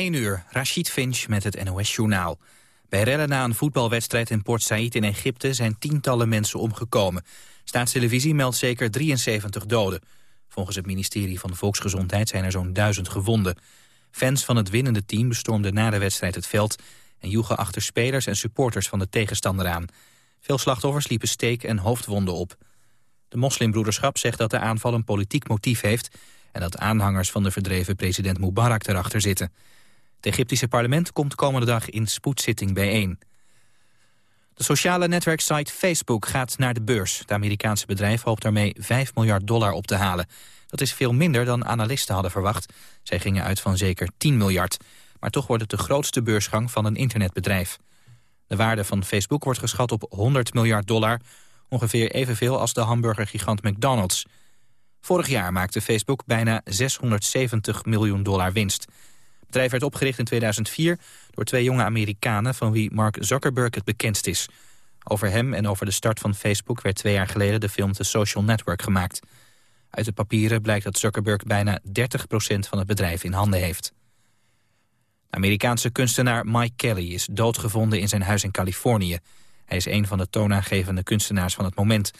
1 uur, Rashid Finch met het NOS-journaal. Bij rellen na een voetbalwedstrijd in Port Said in Egypte zijn tientallen mensen omgekomen. Staatstelevisie meldt zeker 73 doden. Volgens het ministerie van Volksgezondheid zijn er zo'n duizend gewonden. Fans van het winnende team bestormden na de wedstrijd het veld... en joegen achter spelers en supporters van de tegenstander aan. Veel slachtoffers liepen steek- en hoofdwonden op. De moslimbroederschap zegt dat de aanval een politiek motief heeft... en dat aanhangers van de verdreven president Mubarak erachter zitten. Het Egyptische parlement komt komende dag in spoedzitting bijeen. De sociale netwerksite Facebook gaat naar de beurs. Het Amerikaanse bedrijf hoopt daarmee 5 miljard dollar op te halen. Dat is veel minder dan analisten hadden verwacht. Zij gingen uit van zeker 10 miljard. Maar toch wordt het de grootste beursgang van een internetbedrijf. De waarde van Facebook wordt geschat op 100 miljard dollar... ongeveer evenveel als de hamburgergigant McDonald's. Vorig jaar maakte Facebook bijna 670 miljoen dollar winst. Bedrijf werd opgericht in 2004 door twee jonge Amerikanen... van wie Mark Zuckerberg het bekendst is. Over hem en over de start van Facebook werd twee jaar geleden... de film The Social Network gemaakt. Uit de papieren blijkt dat Zuckerberg bijna 30% van het bedrijf in handen heeft. De Amerikaanse kunstenaar Mike Kelly is doodgevonden in zijn huis in Californië. Hij is een van de toonaangevende kunstenaars van het moment.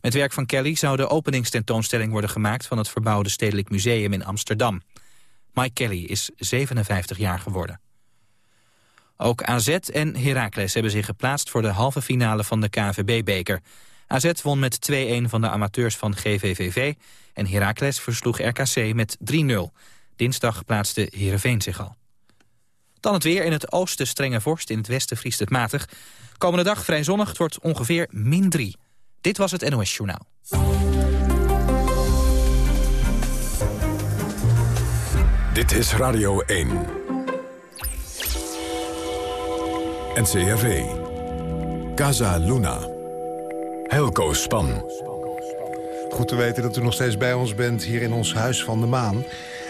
Met werk van Kelly zou de openingstentoonstelling worden gemaakt... van het verbouwde Stedelijk Museum in Amsterdam. Mike Kelly is 57 jaar geworden. Ook AZ en Heracles hebben zich geplaatst voor de halve finale van de KNVB-beker. AZ won met 2-1 van de amateurs van GVVV en Heracles versloeg RKC met 3-0. Dinsdag plaatste Heerenveen zich al. Dan het weer. In het oosten strenge vorst, in het westen vriest het matig. Komende dag vrij zonnig, het wordt ongeveer min 3. Dit was het NOS Journaal. Dit is Radio 1. NCRV. Casa Luna. Helco Span. Goed te weten dat u nog steeds bij ons bent hier in ons Huis van de Maan.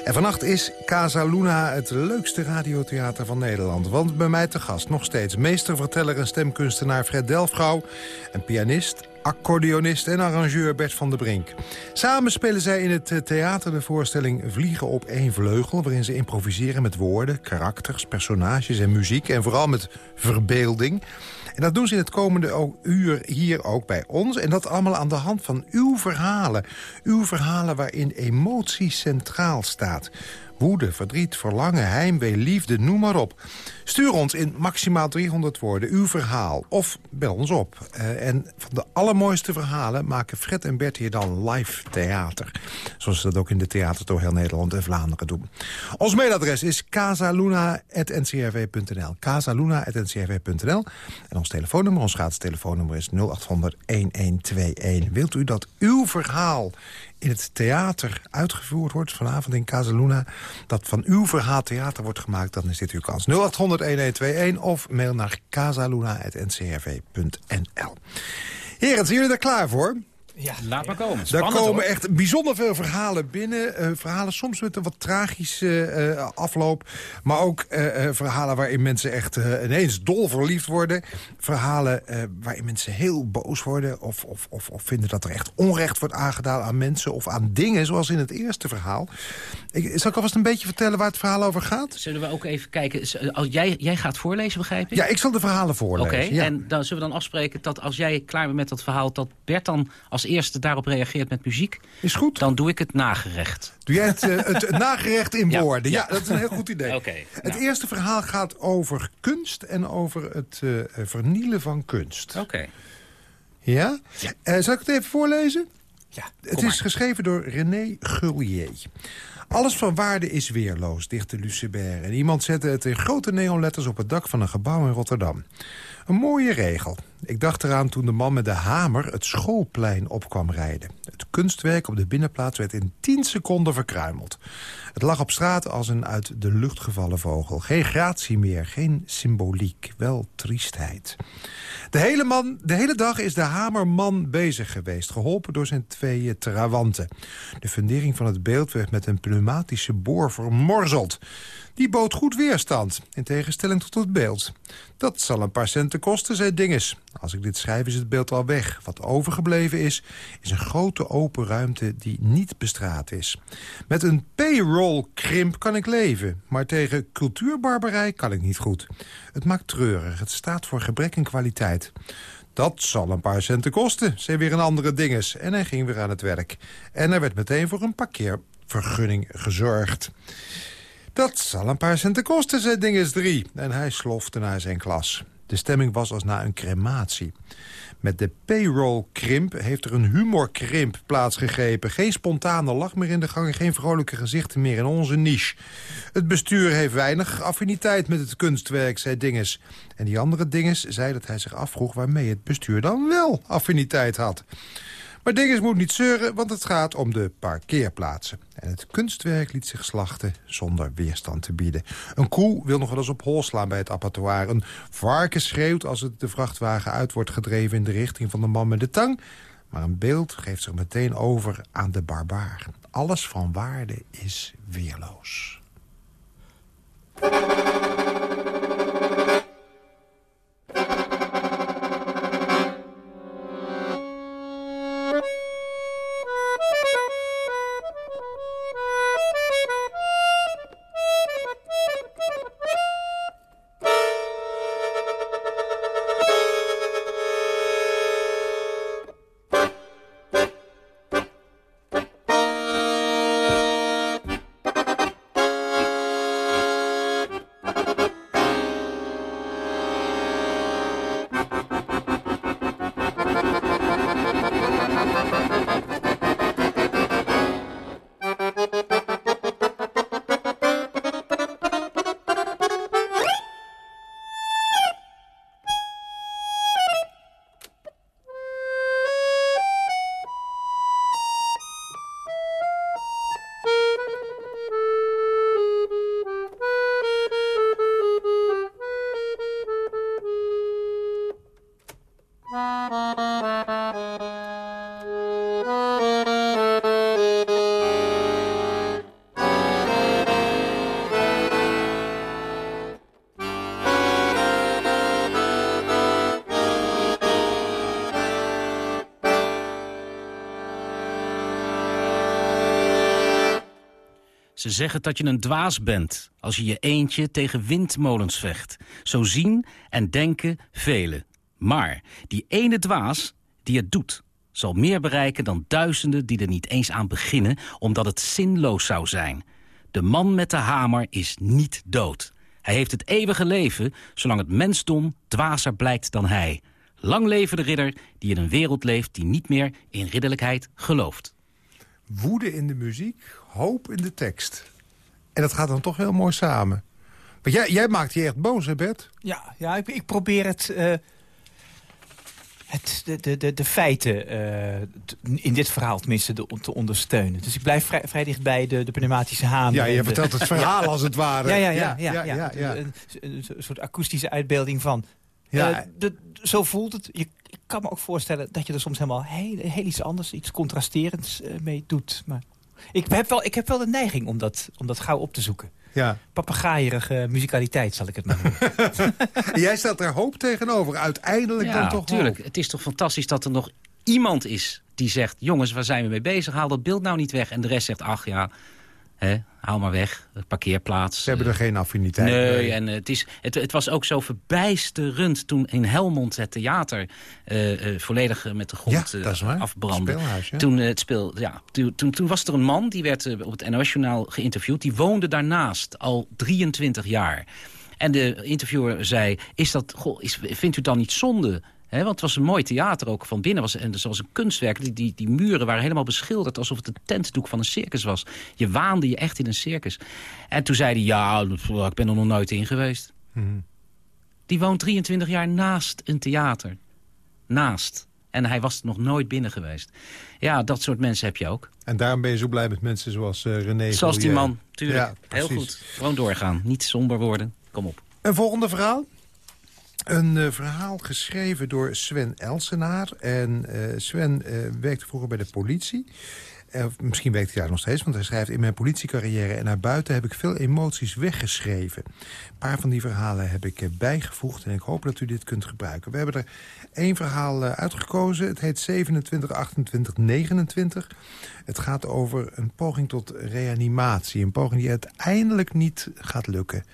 En vannacht is Casa Luna het leukste radiotheater van Nederland. Want bij mij te gast nog steeds meesterverteller en stemkunstenaar Fred Delfgauw... en pianist, accordeonist en arrangeur Bert van der Brink. Samen spelen zij in het theater de voorstelling Vliegen op één vleugel... waarin ze improviseren met woorden, karakters, personages en muziek... en vooral met verbeelding... En dat doen ze in het komende uur hier ook bij ons. En dat allemaal aan de hand van uw verhalen. Uw verhalen waarin emotie centraal staat. Woede, verdriet, verlangen, heimwee, liefde, noem maar op. Stuur ons in maximaal 300 woorden uw verhaal. Of bel ons op. Uh, en van de allermooiste verhalen maken Fred en Bert hier dan live theater. Zoals ze dat ook in de theater door heel Nederland en Vlaanderen doen. Ons mailadres is casaluna.ncrv.nl casaluna.ncrv.nl En ons telefoonnummer, ons gratis telefoonnummer is 0800-1121. Wilt u dat uw verhaal in het theater uitgevoerd wordt... vanavond in Casaluna, dat van uw verhaal theater wordt gemaakt... dan is dit uw kans. 0800-1121 of mail naar casaluna.ncrv.nl. Heren, zijn jullie er klaar voor? Ja, laat maar komen. Spannend, Daar komen echt bijzonder veel verhalen binnen. Uh, verhalen soms met een wat tragische uh, afloop. Maar ook uh, verhalen waarin mensen echt ineens dol verliefd worden. Verhalen waarin mensen heel boos worden. Of, of, of, of, vinden dat er echt onrecht wordt aangedaan aan mensen. Of aan dingen, zoals in het eerste verhaal. Ik, zal ik alvast een beetje vertellen waar het verhaal over gaat? Zullen we ook even kijken. Als jij, jij gaat voorlezen, begrijp ik? Ja, ik zal de verhalen voorlezen. Oké, ja. en dan zullen we dan afspreken dat als jij klaar bent met dat verhaal... dat Bert dan als eerste daarop reageert met muziek... Is goed. Dan doe ik het nagerecht. Doe jij het, uh, het nagerecht in woorden? Ja, dat is een heel goed idee. Okay, het nou. eerste verhaal gaat over kunst en over het uh, vernielen van kunst. Oké. Okay. Ja? ja. Uh, zal ik het even voorlezen? Ja, Het is geschreven door René Gullier. Alles van waarde is weerloos, dichtte Lucebert. En iemand zette het in grote neonletters op het dak van een gebouw in Rotterdam. Een mooie regel. Ik dacht eraan toen de man met de hamer het schoolplein op kwam rijden. Het kunstwerk op de binnenplaats werd in 10 seconden verkruimeld. Het lag op straat als een uit de lucht gevallen vogel. Geen gratie meer, geen symboliek, wel triestheid. De hele, man, de hele dag is de hamerman bezig geweest, geholpen door zijn twee trawanten. De fundering van het beeld werd met een pneumatische boor vermorzeld. Die bood goed weerstand, in tegenstelling tot het beeld. Dat zal een paar centen kosten, zei Dinges. Als ik dit schrijf is het beeld al weg. Wat overgebleven is, is een grote open ruimte die niet bestraat is. Met een payroll-krimp kan ik leven, maar tegen cultuurbarbarij kan ik niet goed. Het maakt treurig, het staat voor gebrek in kwaliteit. Dat zal een paar centen kosten, zei weer een andere dinges. En hij ging weer aan het werk. En er werd meteen voor een parkeervergunning gezorgd. Dat zal een paar centen kosten, zei dinges 3. En hij slofte naar zijn klas. De stemming was als na een crematie. Met de payroll-krimp heeft er een humorkrimp plaatsgegrepen. Geen spontane lach meer in de gang, geen vrolijke gezichten meer in onze niche. Het bestuur heeft weinig affiniteit met het kunstwerk, zei Dinges. En die andere Dinges zei dat hij zich afvroeg waarmee het bestuur dan wel affiniteit had. Maar Dinges moet niet zeuren, want het gaat om de parkeerplaatsen. En het kunstwerk liet zich slachten zonder weerstand te bieden. Een koe wil nog wel eens op hol slaan bij het abattoir. Een varken schreeuwt als het de vrachtwagen uit wordt gedreven... in de richting van de man met de tang. Maar een beeld geeft zich meteen over aan de barbaar. Alles van waarde is weerloos. Ze zeggen dat je een dwaas bent als je je eentje tegen windmolens vecht. Zo zien en denken velen. Maar die ene dwaas die het doet, zal meer bereiken dan duizenden die er niet eens aan beginnen, omdat het zinloos zou zijn. De man met de hamer is niet dood. Hij heeft het eeuwige leven, zolang het mensdom dwazer blijkt dan hij. Lang leven de ridder die in een wereld leeft die niet meer in ridderlijkheid gelooft. Woede in de muziek, hoop in de tekst. En dat gaat dan toch heel mooi samen. Maar jij, jij maakt je echt boos, hè Bert? Ja, ja ik, ik probeer het, uh, het, de, de, de, feiten uh, in dit verhaal tenminste de, te ondersteunen. Dus ik blijf vrij, vrij dicht bij de, de pneumatische hamer. Ja, je vertelt het verhaal als het ware. Ja, ja, ja. ja, ja, ja een, een, soort akoestische uitbeelding van... Ja. Uh, de, zo voelt het. Je, ik kan me ook voorstellen dat je er soms helemaal heel, heel iets anders, iets contrasterends mee doet. Maar ik heb wel, ik heb wel de neiging om dat, om dat gauw op te zoeken. Ja. Papagaaierige muzikaliteit, zal ik het maar noemen. Jij staat er hoop tegenover, uiteindelijk ja, dan toch tuurlijk. Het is toch fantastisch dat er nog iemand is die zegt... jongens, waar zijn we mee bezig? Haal dat beeld nou niet weg. En de rest zegt, ach ja, Hè, haal maar weg, parkeerplaats. Ze hebben er geen affiniteit Nee, en het, is, het, het, was ook zo verbijsterend toen in Helmond het theater uh, uh, volledig met de grond ja, afbrandde. Toen, het speel, ja, toen, toen, toen, was er een man, die werd op het NOS-journaal geïnterviewd. Die woonde daarnaast al 23 jaar. En de interviewer zei, is dat, goh, is, vindt u dan niet zonde want het was een mooi theater ook van binnen. Was, en er was een kunstwerk. Die, die, die muren waren helemaal beschilderd alsof het een tentdoek van een circus was. Je waande je echt in een circus. En toen zei hij, ja, ik ben er nog nooit in geweest. Hmm. Die woont 23 jaar naast een theater. Naast. En hij was er nog nooit binnen geweest. Ja, dat soort mensen heb je ook. En daarom ben je zo blij met mensen zoals uh, René Zoals die man, tuurlijk. Ja, Heel goed. Gewoon doorgaan. Niet somber worden. Kom op. Een volgende verhaal? Een uh, verhaal geschreven door Sven Elsenaar. En uh, Sven uh, werkte vroeger bij de politie. Eh, misschien weet hij daar nog steeds, want hij schrijft... in mijn politiecarrière en naar buiten heb ik veel emoties weggeschreven. Een paar van die verhalen heb ik bijgevoegd en ik hoop dat u dit kunt gebruiken. We hebben er één verhaal uitgekozen. Het heet 27, 28, 29. Het gaat over een poging tot reanimatie. Een poging die uiteindelijk niet gaat lukken.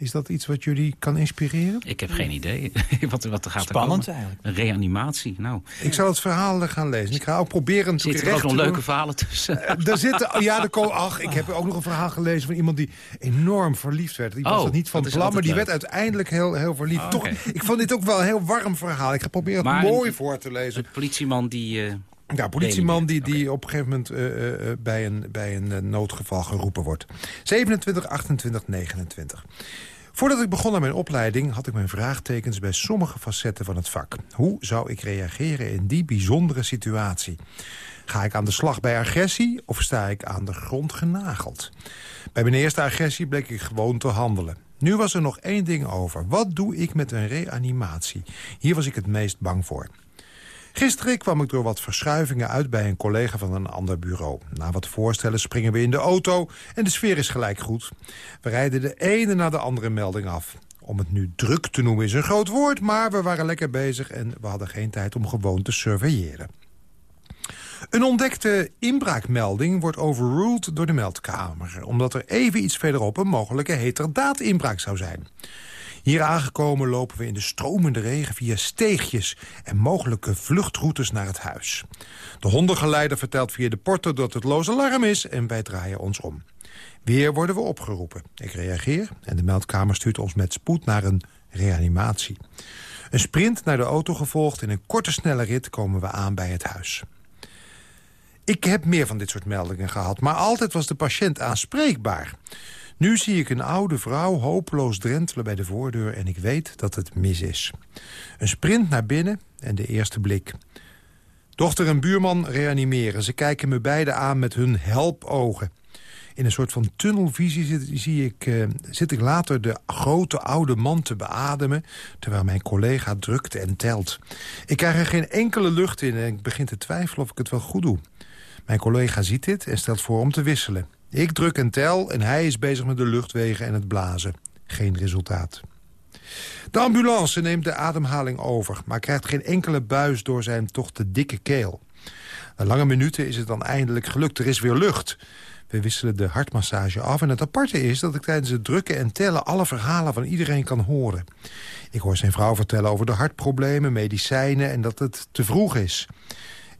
Is dat iets wat jullie kan inspireren? Ik heb geen idee. wat, wat er gaat Spannend er eigenlijk. Een reanimatie, nou. Ik zal het verhaal gaan lezen. Ik ga ook proberen... Er zitten ook nog leuke verhalen tussen. Uh, er zitten, oh ja, er komen, ach, ik heb ook nog een verhaal gelezen van iemand die enorm verliefd werd. Die was oh, er niet van plan, maar die werd uiteindelijk heel, heel verliefd. Oh, Toch, ik vond dit ook wel een heel warm verhaal. Ik ga proberen het mooi een, voor te lezen. De politieman die... Uh, ja, politieman die, die okay. op een gegeven moment uh, uh, bij een, bij een noodgeval geroepen wordt. 27, 28, 29. Voordat ik begon aan mijn opleiding had ik mijn vraagtekens bij sommige facetten van het vak. Hoe zou ik reageren in die bijzondere situatie? Ga ik aan de slag bij agressie of sta ik aan de grond genageld? Bij mijn eerste agressie bleek ik gewoon te handelen. Nu was er nog één ding over. Wat doe ik met een reanimatie? Hier was ik het meest bang voor. Gisteren kwam ik door wat verschuivingen uit bij een collega van een ander bureau. Na wat voorstellen springen we in de auto en de sfeer is gelijk goed. We rijden de ene na de andere melding af. Om het nu druk te noemen is een groot woord, maar we waren lekker bezig... en we hadden geen tijd om gewoon te surveilleren. Een ontdekte inbraakmelding wordt overruled door de meldkamer... omdat er even iets verderop een mogelijke heterdaad-inbraak zou zijn. Hier aangekomen lopen we in de stromende regen via steegjes... en mogelijke vluchtroutes naar het huis. De hondengeleider vertelt via de porter dat het loze alarm is... en wij draaien ons om. Weer worden we opgeroepen. Ik reageer en de meldkamer stuurt ons met spoed naar een reanimatie. Een sprint naar de auto gevolgd. In een korte snelle rit komen we aan bij het huis. Ik heb meer van dit soort meldingen gehad... maar altijd was de patiënt aanspreekbaar... Nu zie ik een oude vrouw hopeloos drentelen bij de voordeur... en ik weet dat het mis is. Een sprint naar binnen en de eerste blik. Dochter en buurman reanimeren. Ze kijken me beiden aan met hun helpogen. In een soort van tunnelvisie zit, zie ik, uh, zit ik later de grote oude man te beademen... terwijl mijn collega drukt en telt. Ik krijg er geen enkele lucht in en ik begin te twijfelen of ik het wel goed doe. Mijn collega ziet dit en stelt voor om te wisselen. Ik druk en tel en hij is bezig met de luchtwegen en het blazen. Geen resultaat. De ambulance neemt de ademhaling over... maar krijgt geen enkele buis door zijn toch te dikke keel. Na lange minuten is het dan eindelijk gelukt. Er is weer lucht. We wisselen de hartmassage af en het aparte is... dat ik tijdens het drukken en tellen alle verhalen van iedereen kan horen. Ik hoor zijn vrouw vertellen over de hartproblemen, medicijnen... en dat het te vroeg is.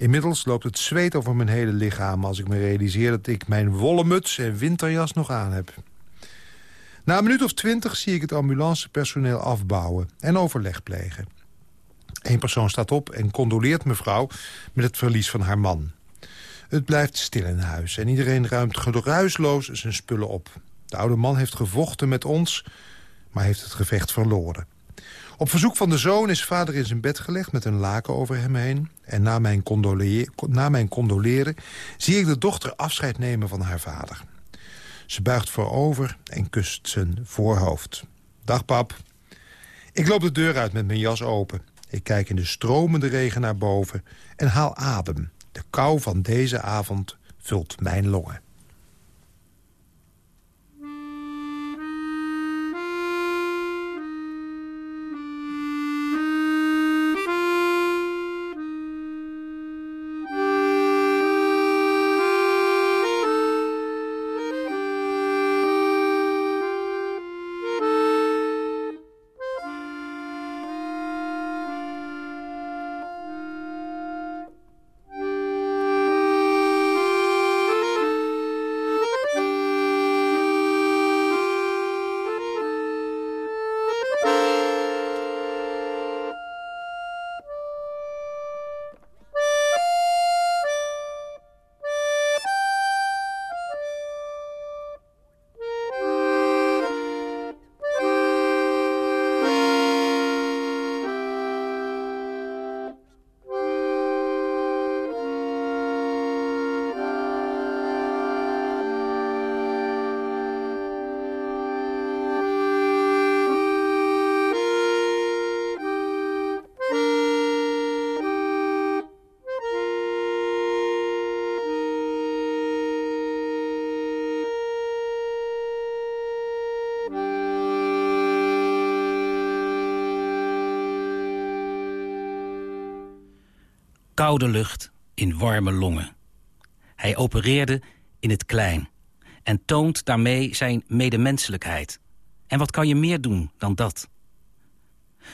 Inmiddels loopt het zweet over mijn hele lichaam... als ik me realiseer dat ik mijn wollen muts en winterjas nog aan heb. Na een minuut of twintig zie ik het ambulancepersoneel afbouwen... en overleg plegen. Eén persoon staat op en condoleert mevrouw... met het verlies van haar man. Het blijft stil in huis en iedereen ruimt geruisloos zijn spullen op. De oude man heeft gevochten met ons, maar heeft het gevecht verloren. Op verzoek van de zoon is vader in zijn bed gelegd met een laken over hem heen. En na mijn, na mijn condoleren zie ik de dochter afscheid nemen van haar vader. Ze buigt voorover en kust zijn voorhoofd. Dag pap. Ik loop de deur uit met mijn jas open. Ik kijk in de stromende regen naar boven en haal adem. De kou van deze avond vult mijn longen. Koude lucht in warme longen. Hij opereerde in het klein en toont daarmee zijn medemenselijkheid. En wat kan je meer doen dan dat?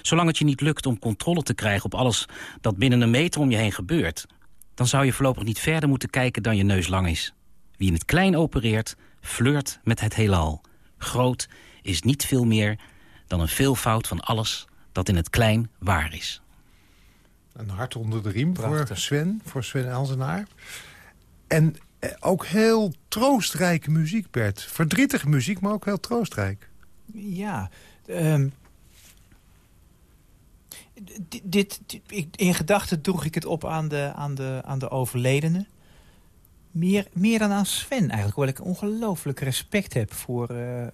Zolang het je niet lukt om controle te krijgen op alles dat binnen een meter om je heen gebeurt... dan zou je voorlopig niet verder moeten kijken dan je neus lang is. Wie in het klein opereert, flirt met het heelal. Groot is niet veel meer dan een veelvoud van alles dat in het klein waar is. Een hart onder de riem voor Sven, voor Sven Elzenaar. En eh, ook heel troostrijke muziek, Bert. Verdrietige muziek, maar ook heel troostrijk. Ja, um, dit, in gedachten droeg ik het op aan de, aan de, aan de overledene. Meer, meer dan aan Sven eigenlijk, hoewel ik ongelooflijk respect heb voor, uh,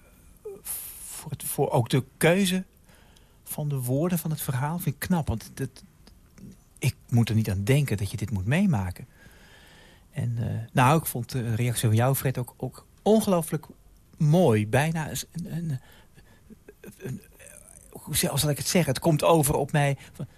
voor, het, voor ook de keuze van de woorden van het verhaal. Vind ik knap, want dat, ik moet er niet aan denken dat je dit moet meemaken. En uh, nou, ik vond de reactie van jou, Fred, ook, ook ongelooflijk mooi. Bijna een, een, een, hoe zal ik het zeggen? Het komt over op mij.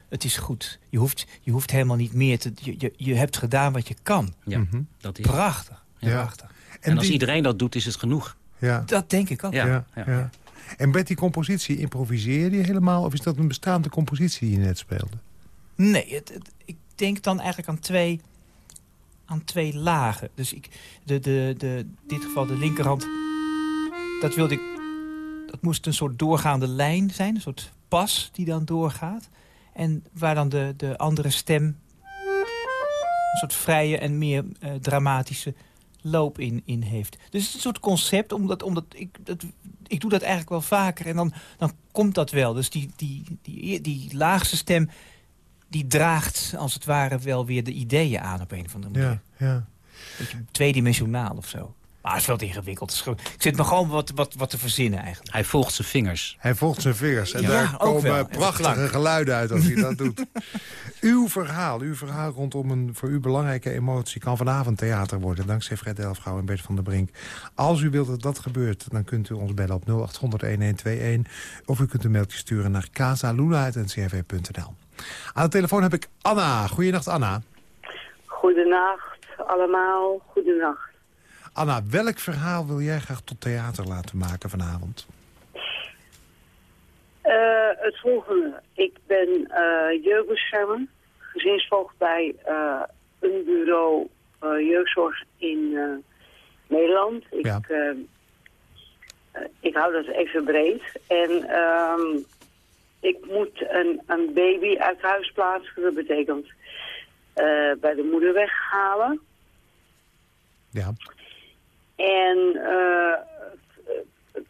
Het is goed. Je hoeft, je hoeft helemaal niet meer te... Je, je, je hebt gedaan wat je kan. Ja, mhm. dat is... Prachtig. Ja. Prachtig. En, als iedereen dat doet, is het genoeg. Ja. Dat denk ik ook. Ja. ja. En met die compositie, improviseerde je helemaal? Of is dat een bestaande compositie die je net speelde? Nee, ik denk dan eigenlijk aan twee, aan twee lagen. Dus ik, de, de, de, in dit geval de linkerhand, dat wilde ik het moest een soort doorgaande lijn zijn, een soort pas die dan doorgaat. En waar dan de, de andere stem een soort vrije en meer uh, dramatische loop in, in heeft. Dus het is een soort concept, omdat, omdat ik, dat, ik doe dat eigenlijk wel vaker en dan, dan komt dat wel. Dus die, die, die, die laagste stem, die draagt als het ware wel weer de ideeën aan op een of andere manier. Ja, ja. Beetje tweedimensionaal of zo. Maar het is te ingewikkeld. Ik zit me gewoon wat, wat, wat te verzinnen eigenlijk. Hij volgt zijn vingers. Hij volgt zijn vingers. En daar komen prachtige geluiden uit als hij dat doet. uw verhaal, uw verhaal rondom een voor u belangrijke emotie... kan vanavond theater worden, dankzij Fred Delfgauw en Bert van der Brink. Als u wilt dat dat gebeurt, dan kunt u ons bellen op 0800-1121... of u kunt een mailtje sturen naar casaluna.ncrv.nl. Aan de telefoon heb ik Anna. Goedenacht, Anna. Goedenacht allemaal. Goedenacht. Anna, welk verhaal wil jij graag tot theater laten maken vanavond? Uh, het volgende. Ik ben uh, jeugdbeschermer, gezinsvoogd bij uh, een bureau jeugdzorg in Nederland. Ik, ja. ik hou dat even breed. En um, ik moet een, een baby uit huis plaatsen. Dat betekent bij de moeder weghalen. Ja. En, uh,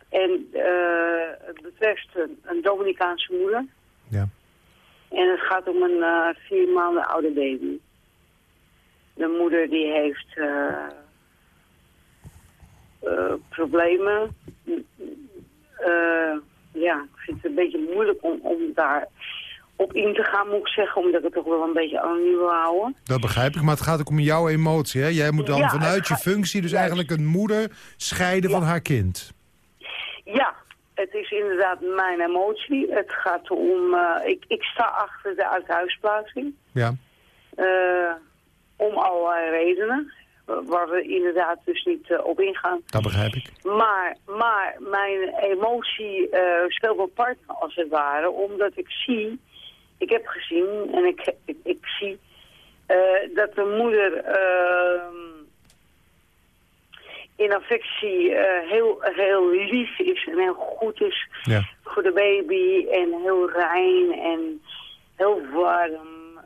en uh, het betreft een, een, Dominicaanse moeder. Ja. En het gaat om een vier maanden oude baby. De moeder die heeft problemen. Ja, ik vind het een beetje moeilijk om, om daar op in te gaan, moet ik zeggen. Omdat ik het toch wel een beetje anoniem wil houden. Dat begrijp ik, maar het gaat ook om jouw emotie. Hè? Jij moet dan vanuit je functie dus eigenlijk een moeder scheiden van haar kind. Ja, het is inderdaad mijn emotie. Het gaat om... Uh, ik, ik sta achter de uithuisplaatsing. Ja. Uh, om allerlei redenen. Waar we inderdaad dus niet uh, op ingaan. Dat begrijp ik. Maar, maar mijn emotie speelt wel part als het ware. Omdat ik zie ik heb gezien en ik, ik, ik zie uh, dat de moeder uh, in affectie heel, heel lief is en heel goed is ja. voor de baby en heel rein en heel warm.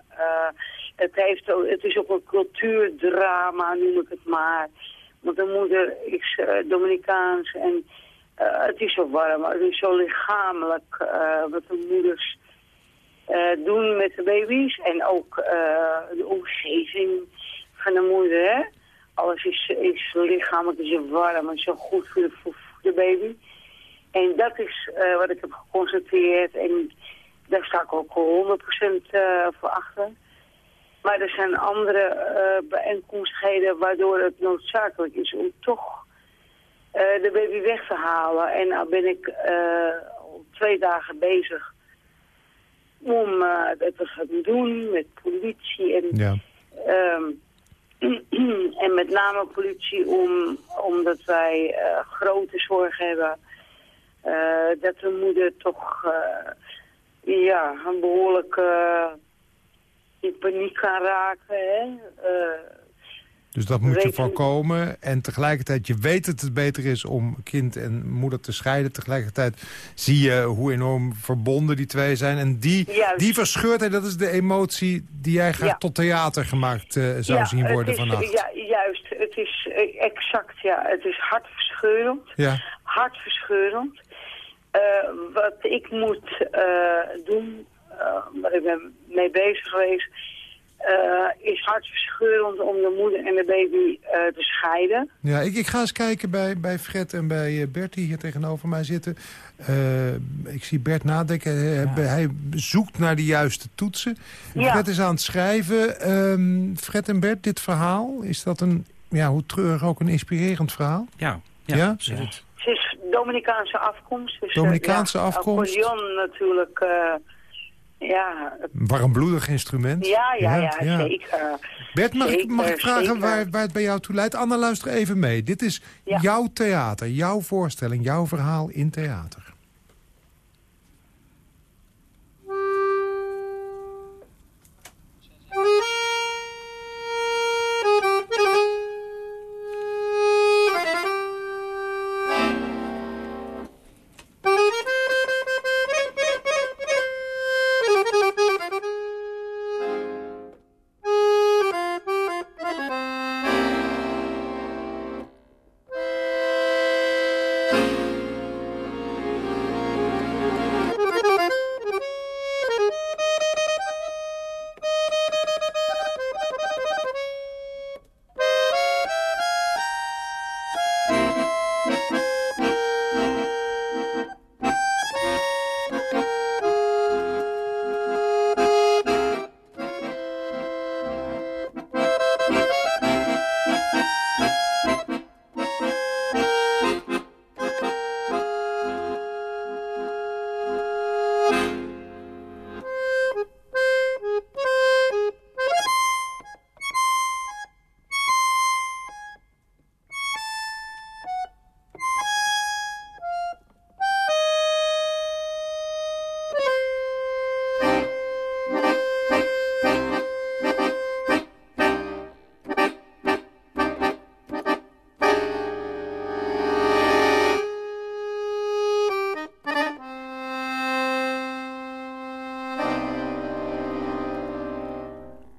Uh, het, heeft het is ook een cultuurdrama, noem ik het maar. Want de moeder is Dominicaans en het is zo warm, het is zo lichamelijk wat de moeders uh, doen met de baby's. En ook uh, de omgeving van de moeder. Alles is, is lichamelijk is warm en zo goed voor de, voor de baby. En dat is uh, wat ik heb geconstateerd. En daar sta ik ook 100% voor achter. Maar er zijn andere bijeenkomstigheden waardoor het noodzakelijk is om toch de baby weg te halen. En nou ben ik al twee dagen bezig om dat te gaan doen met politie en... Ja. Ehm, en met name politie om, omdat wij grote zorg hebben dat de moeder toch ja, een behoorlijk in paniek kan raken. Hè? Dus dat moet je voorkomen. En tegelijkertijd, je weet dat het beter is om kind en moeder te scheiden. Tegelijkertijd zie je hoe enorm verbonden die twee zijn. En die, die verscheurdheid, dat is de emotie die jij graag tot theater gemaakt uh, zou zien worden vannacht. Ja, juist. Het is eh, exact, ja. Het is hartverscheurend. Ja. Hartverscheurend. Uh, wat ik moet doen, waar ik ben mee bezig geweest uh, is hartverscheurend om de moeder en de baby uh, te scheiden. Ja, ik, ik ga eens kijken bij, bij Fred en bij uh, Bert die hier tegenover mij zitten. ik zie Bert nadenken. Hij zoekt naar de juiste toetsen. Ja. Fred is aan het schrijven. Um, Fred en Bert, dit verhaal, is dat een, ja, hoe treurig ook een inspirerend verhaal? Ja, ja, ja? absoluut. Het is Dominicaanse afkomst. Dus, Dominicaanse afkomst? Accordeon natuurlijk ja. Warmbloedig instrument. Ja, ja, ja, zeker. Bert, mag, ik, mag ik vragen waar, waar het bij jou toe leidt? Anna, luister even mee. Dit is jouw theater, jouw voorstelling, jouw verhaal in theater.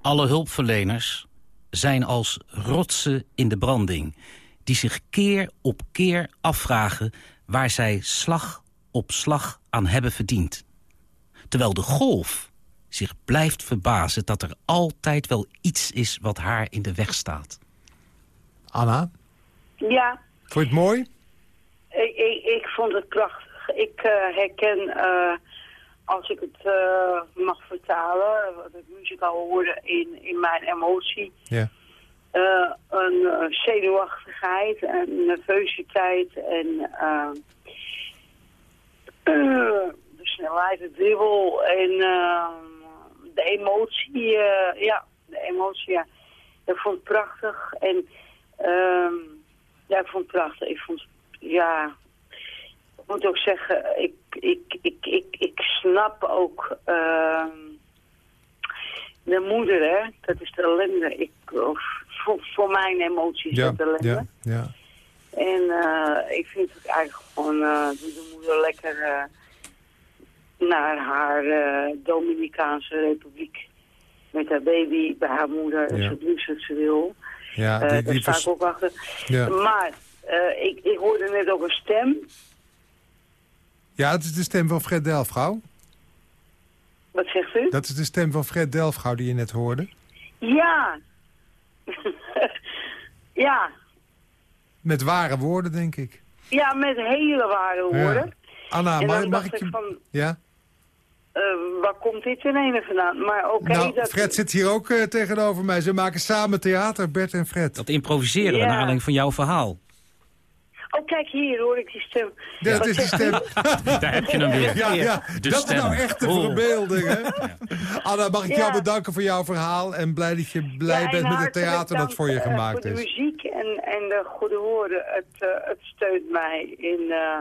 Alle hulpverleners zijn als rotsen in de branding... die zich keer op keer afvragen waar zij slag op slag aan hebben verdiend. Terwijl de golf zich blijft verbazen dat er altijd wel iets is wat haar in de weg staat. Anna? Ja. Vond je het mooi? Ik, ik, ik vond het prachtig. Ik uh, herken... Uh, als ik het uh, mag vertalen, wat ik muzikaal hoorde in, in mijn emotie. Ja. Uh, een uh, zenuwachtigheid en nervositeit en de snelheid, de dribbel en de emotie. ja, de emotie, ja. Ik vond het prachtig en ehm, ja, ik vond het prachtig. Ik vond, ja, moet ook zeggen, ik, ik, ik, ik, ik snap ook uh, de moeder, hè. Dat is de ellende. Ik, voor, voor mijn emoties ja, de ellende. Ja, ja. En uh, ik vind het eigenlijk gewoon, uh, de moeder lekker uh, naar haar Dominicaanse Republiek met haar baby bij haar moeder, ja. wat ze wil. Ja, die, die daar sta ik ook achter. Ja. Maar ik, ik hoorde net ook een stem ja, het is de stem van Fred Delfgauw. Wat zegt u? Dat is de stem van Fred Delfgauw die je net hoorde. Ja. ja. Met ware woorden, denk ik. Ja, met hele ware woorden. Anna, mag, mag ik je... Van, ja? Uh, waar komt dit ineens vandaan? Maar oké. nou, dat... Fred zit hier ook uh, tegenover mij. Ze maken samen theater, Bert en Fred. Dat improviseren ja. naar aanleiding van jouw verhaal. Oh, kijk, hier hoor ik die stem. Ja, dat is die stem. Daar heb je hem weer. Ja, ja. De dat stem. is nou echt de Oh. verbeelding, hè? Anna, mag ik jou bedanken voor jouw verhaal... en blij dat je blij bent met het theater dat voor je eh, gemaakt voor de is. muziek en, en de goede woorden. Het, eh, het steunt mij in eh,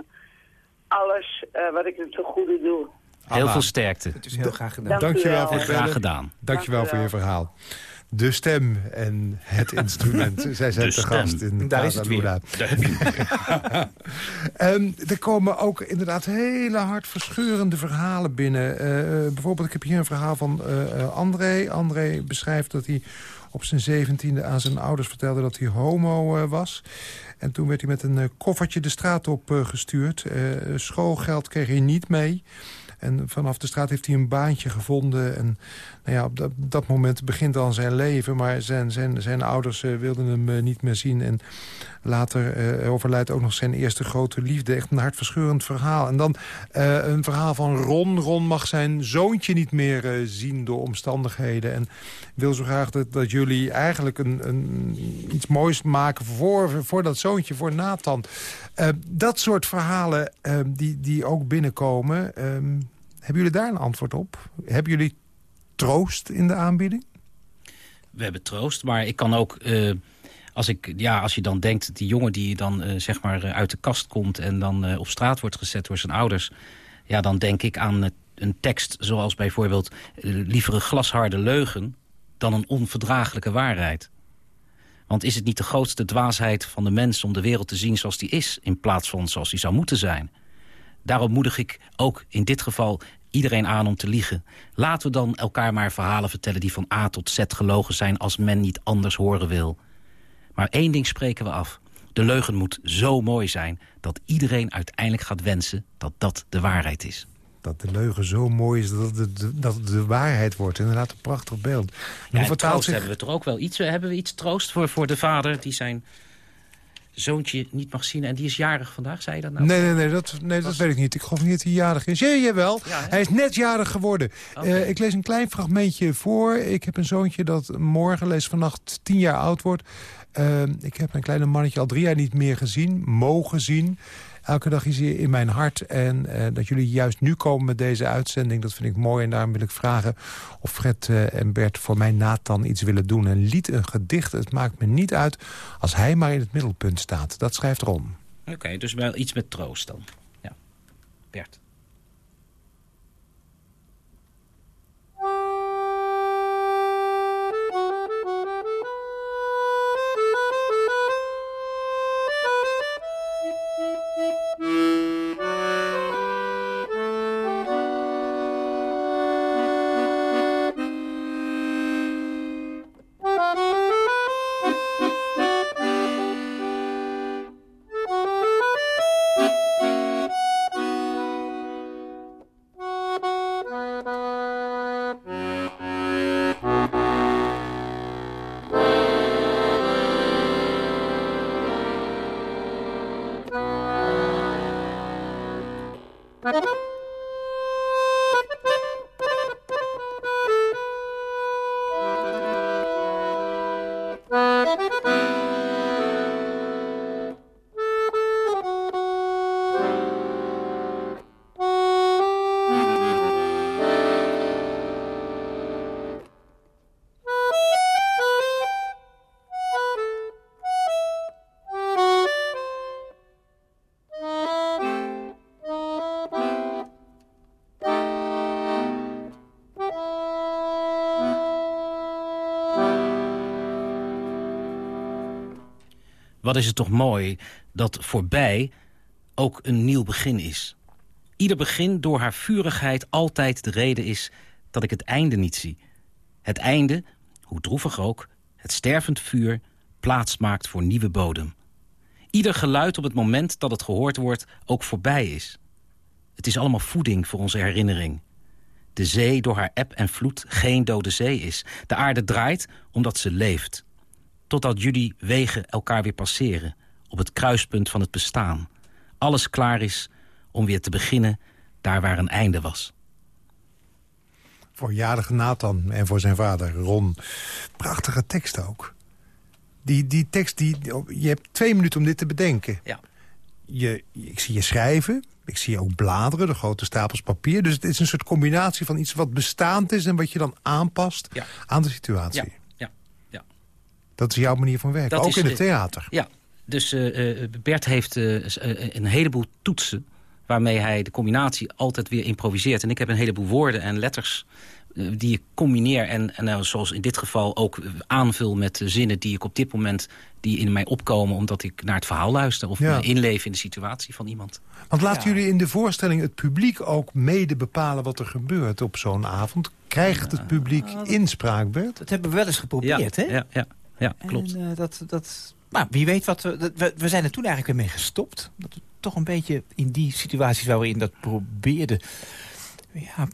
alles eh, wat ik het te goede doe. Heel veel sterkte. Het is heel graag gedaan. Dank Dankjewel wel. voor het Graag gedaan. Dankjewel Dank voor je verhaal. De stem en het instrument. Zij zijn De te stem. gast in Daar is Casa het weer. Luna. Daar heb je hem. Ehm, er komen ook inderdaad hele hartverscheurende verhalen binnen. Eh, eh, bijvoorbeeld, ik heb hier een verhaal van eh, eh, André. André beschrijft dat hij op zijn zeventiende aan zijn ouders vertelde dat hij homo eh, was. En toen werd hij met een koffertje de straat op eh, gestuurd. Eh, schoolgeld kreeg hij niet mee. En vanaf de straat heeft hij een baantje gevonden. En nou ja, op dat, dat moment begint dan zijn leven. Maar zijn, zijn, zijn ouders eh, wilden hem eh, niet meer zien. En later eh, overlijdt ook nog zijn eerste grote liefde. Echt een hartverscheurend verhaal. En dan een verhaal van Ron. Ron mag zijn zoontje niet meer zien door omstandigheden. En wil zo graag dat, dat jullie eigenlijk een, een, iets moois maken voor, voor dat zoontje, voor Nathan. Dat soort verhalen die, die ook binnenkomen... eh, hebben jullie daar een antwoord op? Hebben jullie troost in de aanbieding? We hebben troost, maar ik kan ook... eh, als, ik, ja, als je dan denkt, die jongen die dan eh, zeg maar eh, uit de kast komt... en dan op straat wordt gezet door zijn ouders... ja, dan denk ik aan een tekst zoals bijvoorbeeld... liever een glasharde leugen dan een onverdraaglijke waarheid. Want is het niet de grootste dwaasheid van de mens... om de wereld te zien zoals die is... in plaats van zoals die zou moeten zijn? Daarom moedig ik ook in dit geval iedereen aan om te liegen. Laten we dan elkaar maar verhalen vertellen die van A tot Z gelogen zijn... als men niet anders horen wil. Maar één ding spreken we af. De leugen moet zo mooi zijn dat iedereen uiteindelijk gaat wensen dat dat de waarheid is. Dat de leugen zo mooi is dat het de, dat het de waarheid wordt. Inderdaad, een prachtig beeld. En Ja, en troost zich... hebben we toch ook wel iets. Hebben we iets troost voor, voor de vader die zijn zoontje niet mag zien. En die is jarig vandaag, zei je dat nou? Nee, nee, nee, dat, nee, dat weet ik niet. Ik geloof niet dat hij jarig is. Ja, jawel. Ja, hè? hij is net jarig geworden. Eh, ik lees een klein fragmentje voor. Ik heb een zoontje dat morgen, lees vannacht, tien jaar oud wordt. Eh, ik heb mijn kleine mannetje al drie jaar niet meer gezien, mogen zien. Elke dag is hij in mijn hart. En eh, dat jullie juist nu komen met deze uitzending, dat vind ik mooi. En daarom wil ik vragen of Fred eh, en Bert voor mij Nathan iets willen doen. Een lied, een gedicht, het maakt me niet uit als hij maar in het middelpunt staat. Dat schrijft Ron. Oké, dus wel iets met troost dan. Ja. Bert. Wat is het toch mooi dat voorbij ook een nieuw begin is. Ieder begin door haar vurigheid altijd de reden is dat ik het einde niet zie. Het einde, hoe droevig ook, het stervend vuur, plaats maakt voor nieuwe bodem. Ieder geluid op het moment dat het gehoord wordt ook voorbij is. Het is allemaal voeding voor onze herinnering. De zee door haar eb en vloed geen dode zee is. De aarde draait omdat ze leeft. Totdat jullie wegen elkaar weer passeren. Op het kruispunt van het bestaan. Alles klaar is om weer te beginnen daar waar een einde was. Voor jarige Nathan en voor zijn vader Ron. Prachtige tekst ook. Die, die tekst, die, je hebt twee minuten om dit te bedenken. Ja. je, ik zie je schrijven, ik zie ook bladeren, de grote stapels papier. Dus het is een soort combinatie van iets wat bestaand is... en wat je dan aanpast aan de situatie. Ja. Dat is jouw manier van werken, ook in het theater. Ja, dus uh, Bert heeft uh, een heleboel toetsen... waarmee hij de combinatie altijd weer improviseert. En ik heb een heleboel woorden en letters die ik combineer en, en nou, zoals in dit geval ook aanvul met zinnen die ik op dit moment die in mij opkomen omdat ik naar het verhaal luister of me inleef in de situatie van iemand. Want laten jullie in de voorstelling het publiek ook mede bepalen wat er gebeurt op zo'n avond? Krijgt het publiek inspraak, Bert? Dat hebben we wel eens geprobeerd, hè? Ja, ja, ja klopt. En, uh, dat, dat, nou, wie weet wat... We, we zijn er toen eigenlijk weer mee gestopt. Dat we toch een beetje in die situaties waar we in dat probeerden... Ja,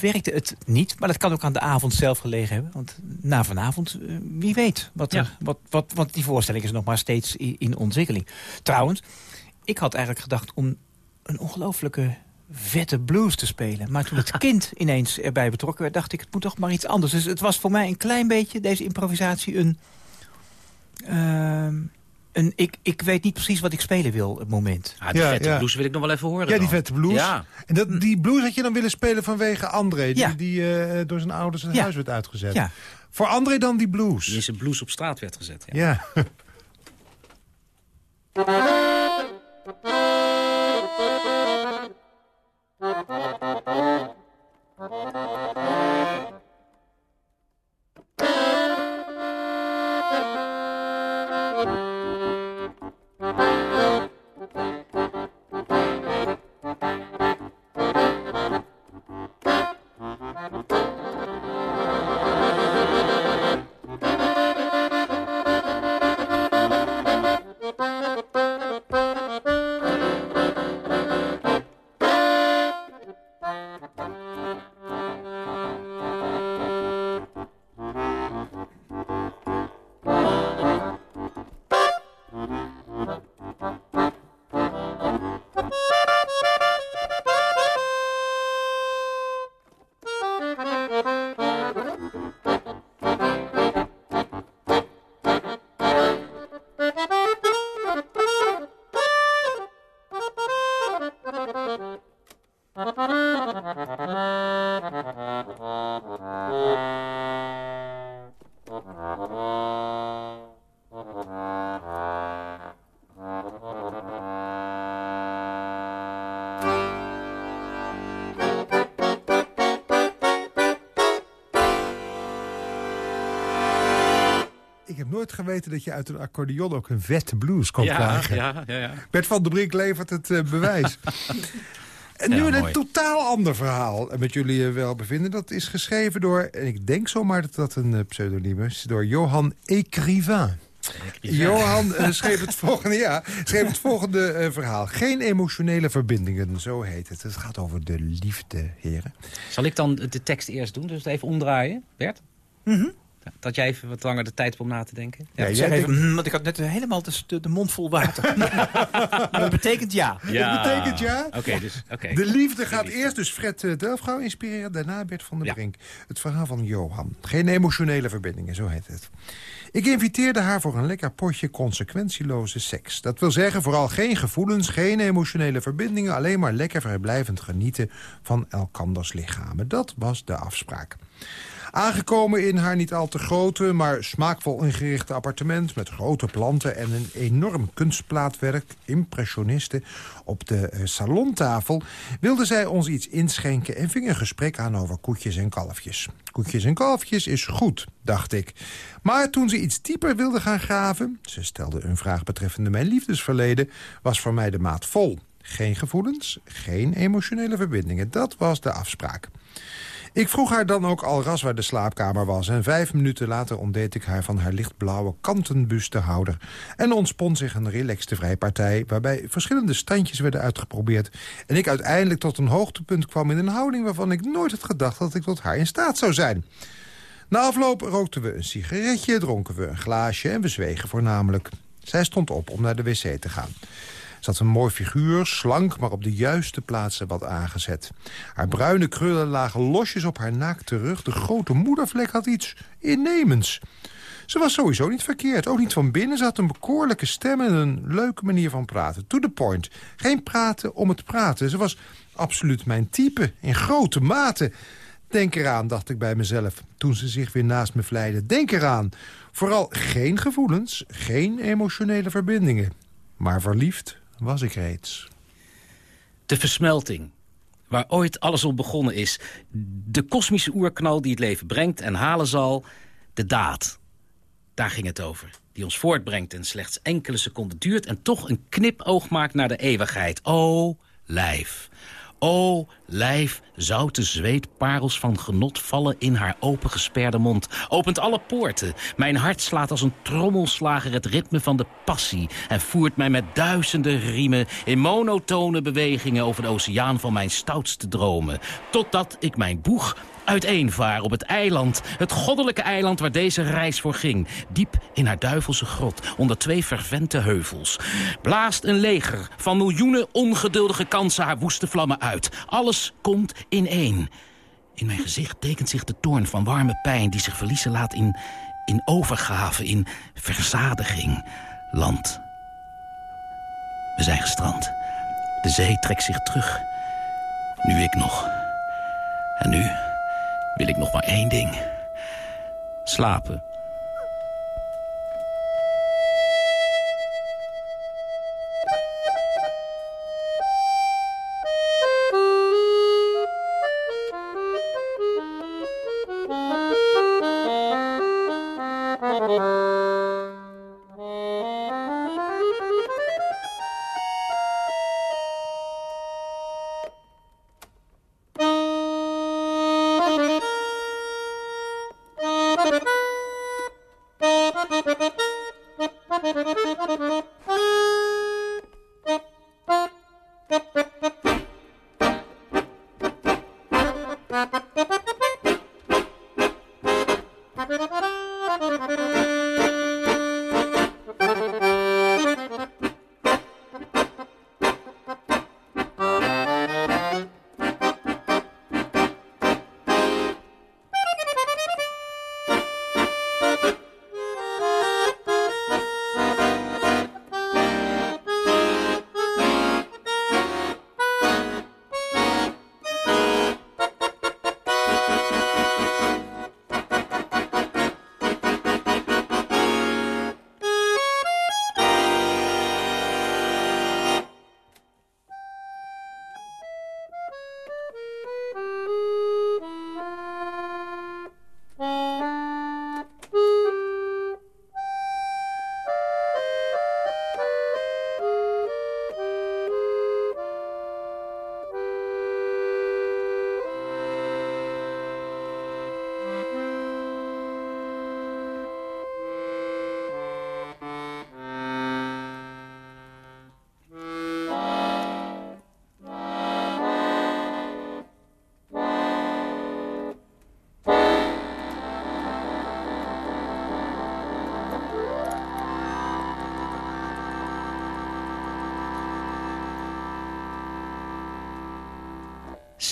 werkte het niet. Maar dat kan ook aan de avond zelf gelegen hebben. Want na vanavond, uh, wie weet. Wat, er, wat, wat, want die voorstelling is nog maar steeds in, in ontwikkeling. Trouwens, ik had eigenlijk gedacht om een ongelooflijke vette blues te spelen. Maar toen het kind ineens erbij betrokken werd... dacht ik, het moet toch maar iets anders. Dus het was voor mij een klein beetje, deze improvisatie... een, uh, een ik, ik weet niet precies wat ik spelen wil, het moment. Ah, die vette blues wil ik nog wel even horen Ja, dan. die vette blues. Ja. En dat, die blues had je dan willen spelen vanwege André... die, die uh, door zijn ouders het huis werd uitgezet. Ja. Voor André dan die blues. Die zijn blues op straat werd gezet. Ja. nooit geweten dat je uit een accordeon ook een vette blues kon ja, krijgen. Ja, ja, ja. Bert van der Brink levert het uh, bewijs. en nu Ja, een mooi. totaal ander verhaal met jullie uh, welbevinden. Dat is geschreven door, en ik denk zomaar dat dat een uh, pseudoniem is... door Johan Écrivain. Johan uh, schreef het volgende, ja, schreef het volgende uh, verhaal. Geen emotionele verbindingen, zo heet het. Het gaat over de liefde, heren. Zal ik dan de tekst eerst doen? Dus het even omdraaien, Bert? Mhm. Dat jij even wat langer de tijd hebt om na te denken? Ja, zeg even, mm, want ik had net helemaal de, mond vol water. maar dat betekent ja. Dat betekent ja. Oké, okay, dus, okay. De liefde gaat eerst dus Fred uh, Delfgauw inspireren, daarna Bert van der ja. Brink. Het verhaal van Johan. Geen emotionele verbindingen, zo heet het. Ik inviteerde haar voor een lekker potje consequentieloze seks. Dat wil zeggen vooral geen gevoelens, geen emotionele verbindingen... alleen maar lekker vrijblijvend genieten van elkanders lichamen. Dat was de afspraak. Aangekomen in haar niet al te grote, maar smaakvol ingerichte appartement... met grote planten en een enorm kunstplaatwerk, impressionisten... op de uh, salontafel wilde zij ons iets inschenken... en ving een gesprek aan over koetjes en kalfjes. Koetjes en kalfjes is goed, dacht ik. Maar toen ze iets dieper wilde gaan graven... ze stelde een vraag betreffende mijn liefdesverleden... was voor mij de maat vol. Geen gevoelens, geen emotionele verbindingen. Dat was de afspraak. Ik vroeg haar dan ook al ras waar de slaapkamer was... en vijf minuten later ontdeed ik haar van haar lichtblauwe kantenbustehouder... en ontspon zich een relaxte vrijpartij... waarbij verschillende standjes werden uitgeprobeerd... en ik uiteindelijk tot een hoogtepunt kwam in een houding... waarvan ik nooit had gedacht dat ik tot haar in staat zou zijn. Na afloop rookten we een sigaretje, dronken we een glaasje... en we zwegen voornamelijk. Zij stond op om naar de wc te gaan. Ze had een mooi figuur, slank, maar op de juiste plaatsen wat aangezet. Haar bruine krullen lagen losjes op haar naakte rug. De grote moedervlek had iets innemends. Ze was sowieso niet verkeerd, ook niet van binnen. Ze had een bekoorlijke stem en een leuke manier van praten. To the point. Geen praten om het praten. Ze was absoluut mijn type, in grote mate. Denk eraan, dacht ik bij mezelf, toen ze zich weer naast me vleide. Denk eraan. Vooral geen gevoelens, geen emotionele verbindingen. Maar verliefd was ik reeds. De versmelting, waar ooit alles op begonnen is. De kosmische oerknal die het leven brengt en halen zal. De daad. Daar ging het over. Die ons voortbrengt en slechts enkele seconden duurt... en toch een knipoog maakt naar de eeuwigheid. O, lijf. O, lijf, zoute zweetparels van genot vallen in haar opengesperde mond. Opent alle poorten. Mijn hart slaat als een trommelslager het ritme van de passie... en voert mij met duizenden riemen in monotone bewegingen... over de oceaan van mijn stoutste dromen. Totdat ik mijn boeg uiteenvaar op het eiland. Het goddelijke eiland waar deze reis voor ging. Diep in haar duivelse grot, onder twee vervente heuvels. Blaast een leger van miljoenen ongeduldige kansen haar woeste vlammen uit. Alles komt in één. In mijn gezicht tekent zich de toorn van warme pijn... die zich verliezen laat in, in overgave, in verzadiging. Land. We zijn gestrand. De zee trekt zich terug. Nu ik nog. En nu wil ik nog maar één ding. Slapen.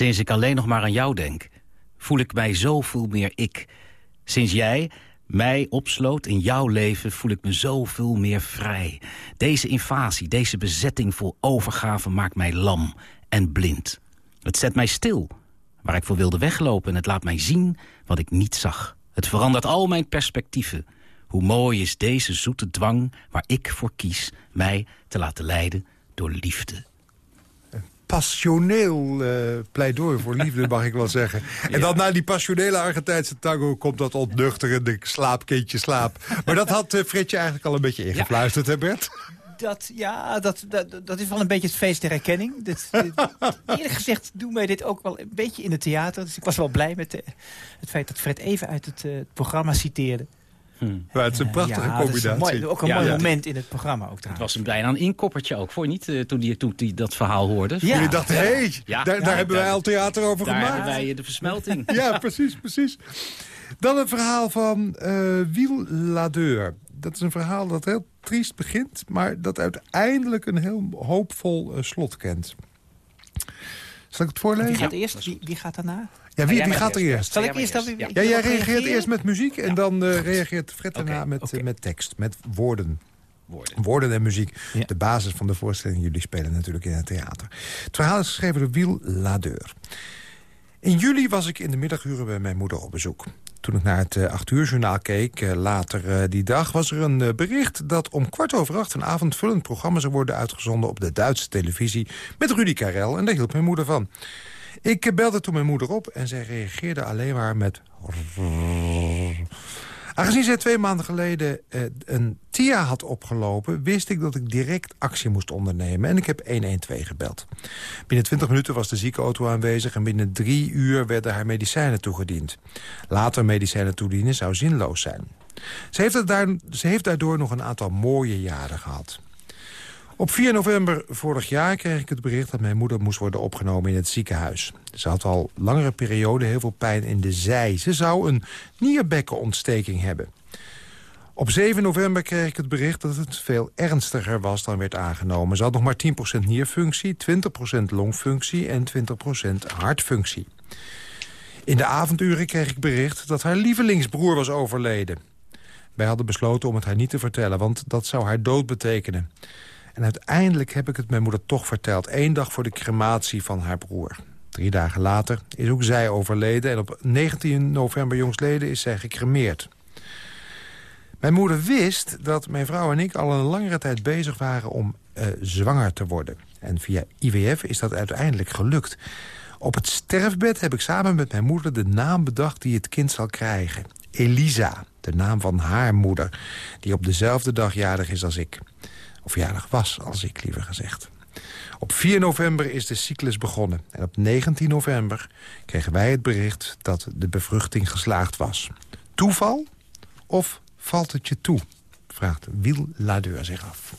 Sinds ik alleen nog maar aan jou denk, voel ik mij zoveel meer ik. Sinds jij mij opsloot in jouw leven voel ik me zoveel meer vrij. Deze invasie, deze bezetting vol overgave maakt mij lam en blind. Het zet mij stil, waar ik voor wilde weglopen... en het laat mij zien wat ik niet zag. Het verandert al mijn perspectieven. Hoe mooi is deze zoete dwang waar ik voor kies... mij te laten leiden door liefde passioneel uh, pleidooi voor liefde, mag ik wel zeggen. En dan na die passionele Argentijnse tango komt dat ontnuchterende slaapkindje slaap. Maar dat had uh, Fritje eigenlijk al een beetje ingefluisterd, hè Bert? Dat, ja, dat, dat, dat is wel een beetje het feest der herkenning. Eerlijk gezegd doen wij dit ook wel een beetje in het theater. Dus ik was wel blij met de, het feit dat Fred even uit het, uh, het programma citeerde. Hmm. Maar het is een prachtige ja, combinatie. Mooi, ook een mooi moment in het programma. Ook het was een bijna een inkoppertje ook, voor niet? Uh, toen, die, toen die dat verhaal hoorde. Jullie dachten, hé, hey, daar, daar hebben wij al theater over daar gemaakt. Daar hebben wij de versmelting. ja, precies, precies. Dan een verhaal van uh, Wiel Ladeur. Dat is een verhaal dat heel triest begint... maar dat uiteindelijk een heel hoopvol uh, slot kent. Zal ik het voorlezen? Wie gaat eerst? Wie, wie gaat daarna? Ja, wie, wie gaat er eerst? Zal ik eerst dan? Ja, jij reageert eerst met muziek en dan uh, reageert Fred daarna met, uh, met tekst, met woorden. Woorden. Woorden en muziek. Ja. De basis van de voorstelling. Jullie spelen natuurlijk in het theater. Het verhaal is geschreven door Wiel Ladeur. In juli was ik in de middaguren bij mijn moeder op bezoek. Toen ik naar het uh, 8 uur journaal keek, uh, later uh, die dag... was er een bericht dat om kwart over acht een avondvullend programma zou worden uitgezonden... op de Duitse televisie met Rudy Karel. En daar hield mijn moeder van. Ik belde toen mijn moeder op en zij reageerde alleen maar met... Aangezien zij twee maanden geleden uh, een TIA had opgelopen... wist ik dat ik direct actie moest ondernemen. En ik heb 112 gebeld. Binnen 20 minuten was de ziekenauto aanwezig... en binnen drie uur werden haar medicijnen toegediend. Later medicijnen toedienen zou zinloos zijn. Ze heeft daardoor nog een aantal mooie jaren gehad. Op 4 november vorig jaar kreeg ik het bericht dat mijn moeder moest worden opgenomen in het ziekenhuis. Ze had al langere periode heel veel pijn in de zij. Ze zou een nierbekkenontsteking hebben. Op 7 november kreeg ik het bericht dat het veel ernstiger was dan werd aangenomen. Ze had nog maar 10% nierfunctie, 20% longfunctie en 20% hartfunctie. In de avonduren kreeg ik bericht dat haar lievelingsbroer was overleden. Wij hadden besloten om het haar niet te vertellen, want dat zou haar dood betekenen. En uiteindelijk heb ik het mijn moeder toch verteld. Eén dag voor de crematie van haar broer. Drie dagen later is ook zij overleden... en op 19 november jongstleden is zij gecremeerd. Mijn moeder wist dat mijn vrouw en ik al een langere tijd bezig waren... om uh, zwanger te worden. En via IWF is dat uiteindelijk gelukt. Op het sterfbed heb ik samen met mijn moeder de naam bedacht... die het kind zal krijgen. Elisa, de naam van haar moeder... die op dezelfde dag jarig is als ik. Of verjaardag was, als ik liever gezegd. Op 4 november is de cyclus begonnen. En op 19 november kregen wij het bericht dat de bevruchting geslaagd was. Toeval of valt het je toe? Vraagt Wiel Ladeur zich af.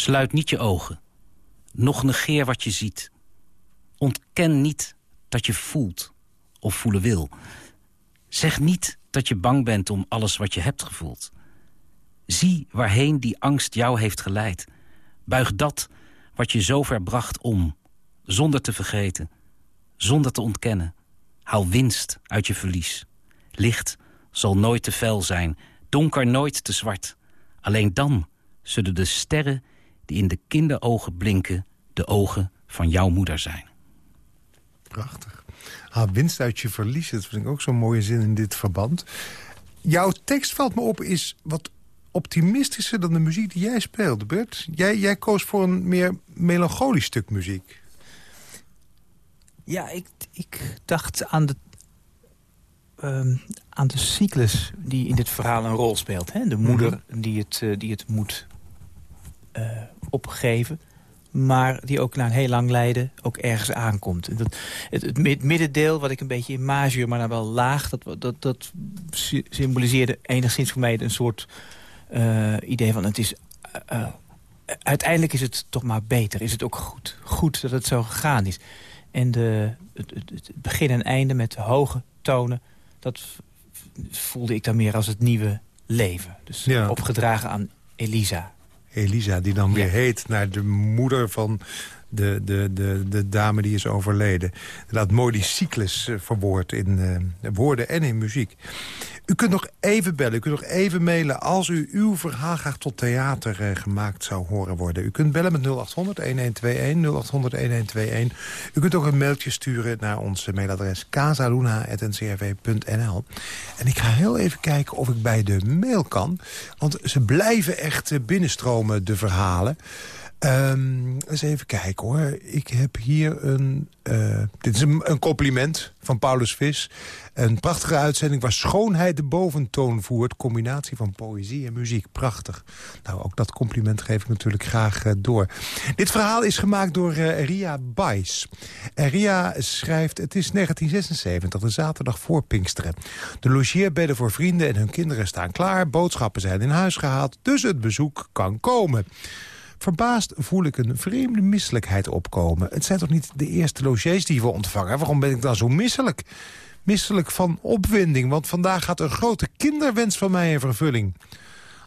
Sluit niet je ogen. Nog negeer wat je ziet. Ontken niet dat je voelt of voelen wil. Zeg niet dat je bang bent om alles wat je hebt gevoeld. Zie waarheen die angst jou heeft geleid. Buig dat wat je zover bracht om, zonder te vergeten, zonder te ontkennen. Haal winst uit je verlies. Licht zal nooit te fel zijn, donker nooit te zwart. Alleen dan zullen de sterren die in de kinderogen blinken... de ogen van jouw moeder zijn. Prachtig. Haal winst uit je verlies, dat vind ik ook zo'n mooie zin in dit verband. Jouw tekst, valt me op, is wat optimistischer dan de muziek die jij speelde, Bert. Jij, jij koos voor een meer melancholisch stuk muziek. Ja, ik, ik dacht aan de, uh, aan de cyclus die in dit verhaal een rol speelt. Hè? De moeder -hmm. die, het, uh, die het moet uh, opgegeven. Maar die ook na een heel lang lijden ook ergens aankomt. En dat, het, het, middendeel, wat ik een beetje in majeur, maar dan wel laag... dat, dat, dat symboliseerde enigszins voor mij een soort uh, idee van... het is uh, uiteindelijk is het toch maar beter. Is het ook goed. Goed dat het zo gegaan is. En de, het, het begin en einde met hoge tonen... dat voelde ik dan meer als het nieuwe leven. Dus opgedragen aan Elisa. Elisa, die dan weer heet naar de moeder van de, de, de, de dame die is overleden. Dat mooi die cyclus uh, verwoord in uh, woorden en in muziek. U kunt nog even bellen, u kunt nog even mailen... als u uw verhaal graag tot theater uh, gemaakt zou horen worden. U kunt bellen met 0800-1121, 0800-1121. U kunt ook een mailtje sturen naar ons mailadres... casaluna.ncrv.nl. En ik ga heel even kijken of ik bij de mail kan. Want ze blijven echt binnenstromen, de verhalen... Um, eens even kijken hoor. Ik heb hier een... Uh, dit is een, compliment van Paulus Vis. Een prachtige uitzending waar schoonheid de boventoon voert. Combinatie van poëzie en muziek. Prachtig. Nou, ook dat compliment geef ik natuurlijk graag uh, door. Dit verhaal is gemaakt door uh, Ria Bijs. En Ria schrijft... Het is 1976, de zaterdag voor Pinksteren. De logeerbedden voor vrienden en hun kinderen staan klaar. Boodschappen zijn in huis gehaald. Dus het bezoek kan komen. Verbaasd voel ik een vreemde misselijkheid opkomen. Het zijn toch niet de eerste logies die we ontvangen? Waarom ben ik dan zo misselijk? Misselijk van opwinding, want vandaag gaat een grote kinderwens van mij in vervulling.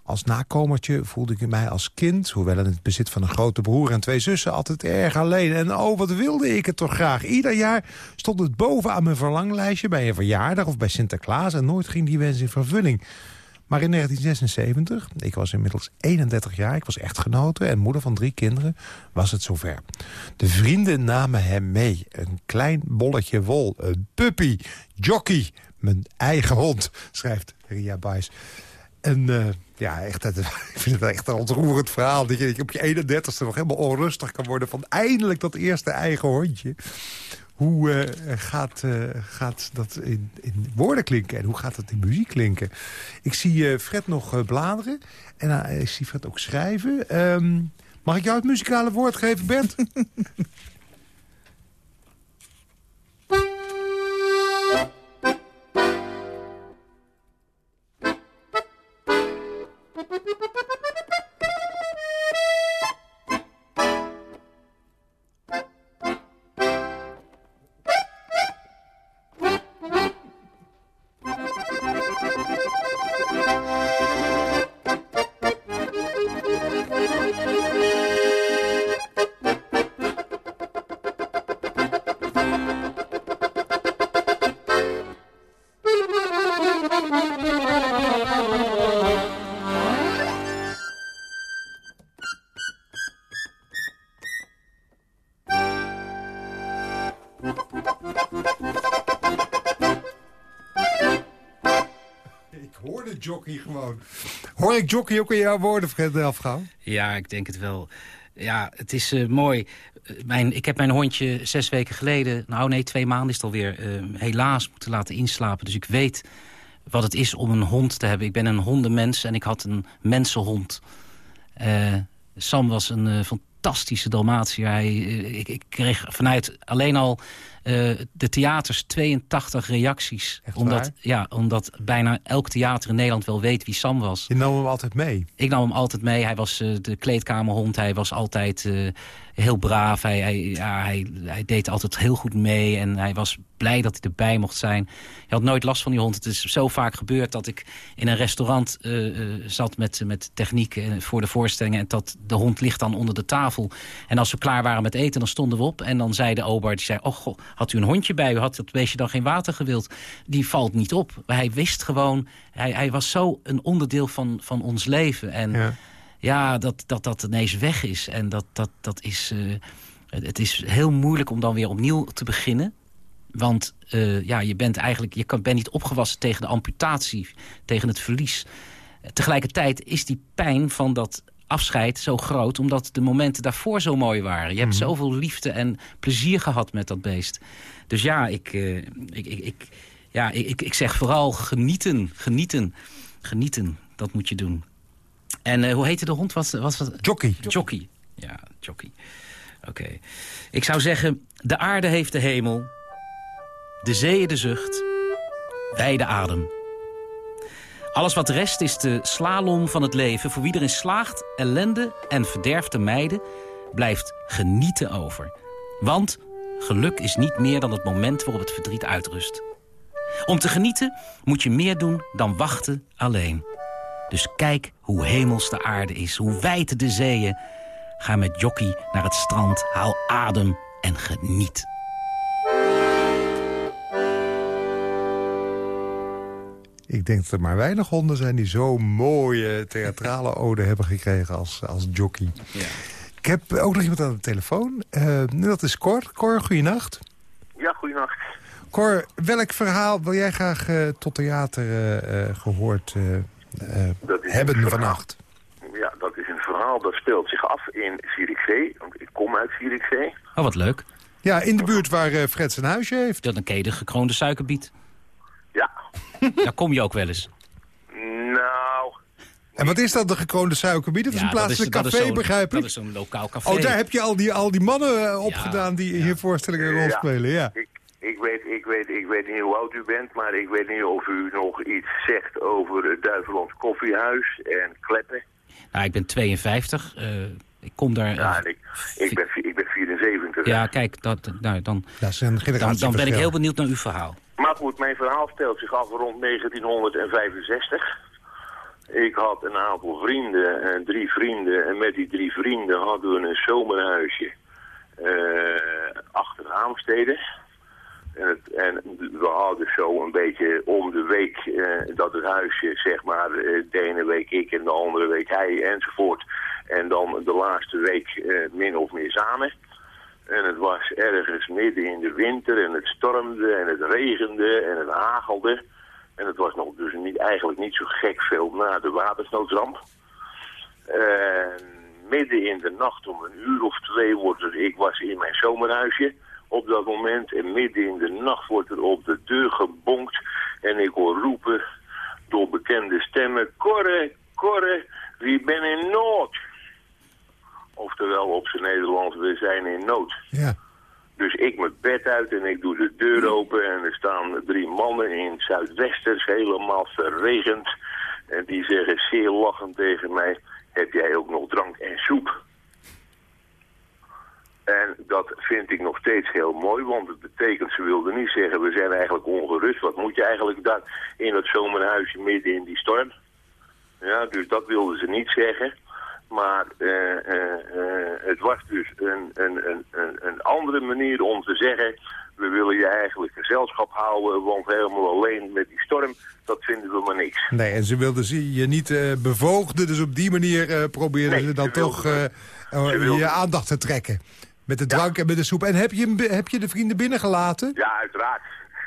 Als nakomertje voelde ik mij als kind, hoewel in het bezit van een grote broer en twee zussen, altijd erg alleen. En oh, wat wilde ik het toch graag. Ieder jaar stond het bovenaan mijn verlanglijstje bij een verjaardag of bij Sinterklaas en nooit ging die wens in vervulling. Maar in 1976, ik was inmiddels 31 jaar, ik was echtgenote en moeder van drie kinderen, was het zover. De vrienden namen hem mee. Een klein bolletje wol, een puppy, jockey, mijn eigen hond, schrijft Ria Bijs. En uh, ja, echt, ik vind het echt een ontroerend verhaal. Dat je op je 31ste nog helemaal onrustig kan worden... van eindelijk dat eerste eigen hondje. Hoe uh, gaat, uh, gaat dat in, in, woorden klinken en hoe gaat dat in muziek klinken? Ik zie uh, Fred nog bladeren en ik zie Fred ook schrijven. Um, mag ik jou het muzikale woord geven, Bert? Ik jockey ook in jouw woorden afgaan? Ja, ik denk het wel. Ja, het is uh, mooi. Mijn, ik heb mijn hondje zes weken geleden... nou nee, twee maanden is het alweer... Uh, helaas moeten laten inslapen. Dus ik weet wat het is om een hond te hebben. Ik ben een hondenmens en ik had een mensenhond. Sam was een fantastische Dalmatiër. Hij, ik, ik, kreeg vanuit alleen al uh, de theaters 82 reacties. omdat, ja, omdat bijna elk theater in Nederland wel weet wie Sam was. Je nam hem altijd mee? Ik nam hem altijd mee. Hij was uh, de kleedkamerhond. Hij was altijd uh, heel braaf. Hij, hij, hij, hij, deed altijd heel goed mee. En hij was blij dat hij erbij mocht zijn. Hij had nooit last van die hond. Het is zo vaak gebeurd dat ik in een restaurant zat met, met techniek voor de voorstellingen. En dat de hond ligt dan onder de tafel. En als we klaar waren met eten, dan stonden we op. En dan zei de ober, die zei, oh had u een hondje bij u, had dat beestje dan geen water gewild? Die valt niet op. Hij wist gewoon, hij, hij was zo een onderdeel van, van ons leven. En ja, ja dat, dat dat ineens weg is. En dat, dat, dat is, uh, het is heel moeilijk om dan weer opnieuw te beginnen. Want uh, ja, je bent eigenlijk, je kan, bent niet opgewassen tegen de amputatie, tegen het verlies. Tegelijkertijd is die pijn van dat afscheid zo groot... omdat de momenten daarvoor zo mooi waren. Je hebt mhm. zoveel liefde en plezier gehad met dat beest. Dus ja, ik, uh, ik, ik, ik, ja, ik, ik zeg vooral genieten, genieten, genieten. Dat moet je doen. En uh, hoe heette de hond? Wat, wat? Jockey. Jockey. Ja, jockey. Oké. Ik zou zeggen, de aarde heeft de hemel. De zee de zucht. Wij de adem. Alles wat rest is de slalom van het leven. Voor wie erin slaagt ellende en verderf te mijden... blijft genieten over. Want geluk is niet meer dan het moment waarop het verdriet uitrust. Om te genieten moet je meer doen dan wachten alleen. Dus kijk hoe hemels de aarde is, hoe wijd de zeeën. Ga met jockey naar het strand, haal adem en geniet. Ik denk dat er maar weinig honden zijn die zo'n mooie theatrale ode hebben gekregen als, als jockey. Ja. Ik heb ook nog iemand aan de telefoon. Uh, dat is Cor. Cor, goeienacht. Ja, goeienacht. Cor, welk verhaal wil jij graag uh, tot theater uh, gehoord hebben vannacht? Ja, dat is een verhaal dat speelt zich af in Zierikzee. Want ik kom uit Zierikzee. Oh, wat leuk. Ja, in de buurt waar Fred zijn huisje heeft. Dat een kede gekroonde suikerbiet. Ja. Daar kom je ook wel eens. Nou... En wat is dat, de gekroonde suikerbiet? Dat is een plaatselijk café, begrijp ik? Dat is een lokaal café. Oh, daar heb je al die, al die mannen opgedaan die hier voorstellingen rol spelen, ja. Ik, ik, weet, ik, weet, ik weet niet hoe oud u bent, maar ik weet niet of u nog iets zegt over het Duiveland Koffiehuis en Kleppen. Nou, ik ben 52. Uh, ik kom daar... Ja, ik, ik, ben, ik ben 74. Ja, kijk, dat, nou, dan, dat is een dan, dan ben ik heel benieuwd naar uw verhaal. Maar goed, mijn verhaal stelt zich af rond 1965. Ik had een aantal vrienden, en drie vrienden. En met die drie vrienden hadden we een zomerhuisje uh, achter Haamstede. En, we hadden zo een beetje om de week uh, dat het huisje, zeg maar, uh, de ene week ik en de andere week hij enzovoort. En dan de laatste week min of meer samen. En het was ergens midden in de winter en het stormde en het regende en het hagelde. En het was nog dus niet, eigenlijk niet zo gek veel na de watersnoodramp. En midden in de nacht om een uur of twee wordt ik was in mijn zomerhuisje op dat moment. En midden in de nacht wordt er op de deur gebonkt en ik hoor roepen door bekende stemmen. Corre, Corre, wie ben in nood? Oftewel op zijn Nederlands, we zijn in nood. Ja. Dus ik mijn bed uit en ik doe de deur open en er staan drie mannen in Zuidwesters, helemaal verregend. En die zeggen zeer lachend tegen mij, heb jij ook nog drank en soep? En dat vind ik nog steeds heel mooi, want het betekent, ze wilden niet zeggen, we zijn eigenlijk ongerust. Wat moet je eigenlijk daar in het zomerhuisje midden in die storm? Ja, dus dat wilden ze niet zeggen. Maar uh, uh, het was dus een, een, een, een andere manier om te zeggen... we willen je eigenlijk gezelschap houden, want helemaal alleen met die storm... dat vinden we maar niks. Nee, en ze wilden je niet bevoogden, dus op die manier probeerden nee, ze dan toch je aandacht te trekken. Met de drank en met de soep. En heb je, heb je de vrienden binnengelaten? Ja, uiteraard.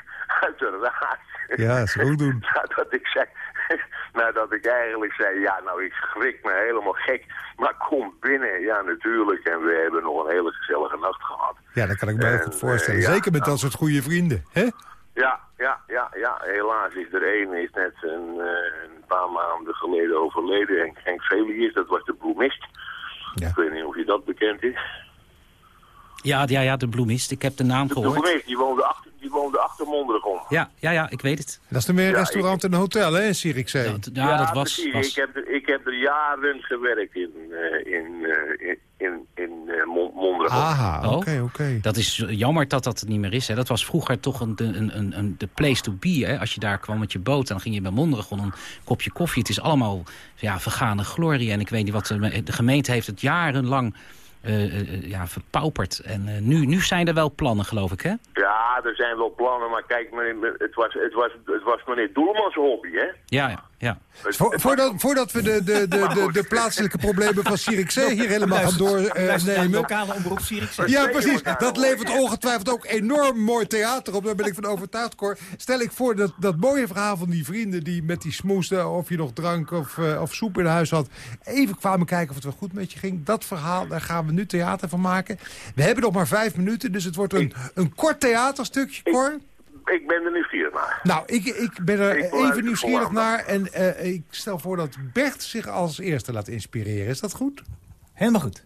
uiteraard. Ja, zo doen. dat ik zei, nadat ik eigenlijk zei, ja nou ik schrik me helemaal gek, maar kom binnen. Ja natuurlijk, en we hebben nog een hele gezellige nacht gehad. Ja, dat kan ik me goed voorstellen. Uh, Zeker met nou, dat soort goede vrienden, hè? Ja, ja, ja, ja. Helaas is er één, is net een, uh, een paar maanden geleden overleden. En Henk Velius, dat was de bloemist. Ja. Ik weet niet of je dat bekend is. Ja, ja, ja, de bloemist. Ik heb de naam de gehoord. De bloemist, die woonde achter, die woonde achter Mondrigon. Ja, ja, ja, ik weet het. Dat is dan weer een ja, restaurant ik... en een hotel, hè, Zierikzee? Ja, ja, ja, dat was... was... Ik, heb er, ik heb er jaren gewerkt in, uh, in, uh, in, in, in uh, Mondrigon. Aha, oké, okay, oké. Okay. Dat is jammer dat dat niet meer is. Hè. Dat was vroeger toch een, een, een, een, de place to be. Hè. Als je daar kwam met je boot, dan ging je bij Mondrigon een kopje koffie. Het is allemaal ja, vergane glorie. En ik weet niet wat... De, de gemeente heeft het jarenlang... Uh, uh, ja, verpauperd. En uh, nu, nu zijn er wel plannen, geloof ik, hè? Ja, er zijn wel plannen, maar kijk, meneer, het, was, het, was, het was meneer Doelmans hobby, hè? Ja, ja. Ja. Vo voordat, voordat we de, de, de, de, de plaatselijke problemen van Zierikzee hier helemaal gaan doornemen... lokale omroep. Ja, precies. Dat levert ongetwijfeld ook enorm mooi theater op. Daar ben ik van overtuigd, Cor. Stel ik voor dat, dat mooie verhaal van die vrienden... die met die smoesden, of je nog drank of, uh, of soep in huis had... even kwamen kijken of het wel goed met je ging. Dat verhaal, daar gaan we nu theater van maken. We hebben nog maar vijf minuten, dus het wordt een, een kort theaterstukje, Cor. Ik ben er nieuwsgierig naar. Nou, ik, ik ben er ik even nieuwsgierig naar. En uh, ik stel voor dat Bert zich als eerste laat inspireren. Is dat goed? Helemaal goed.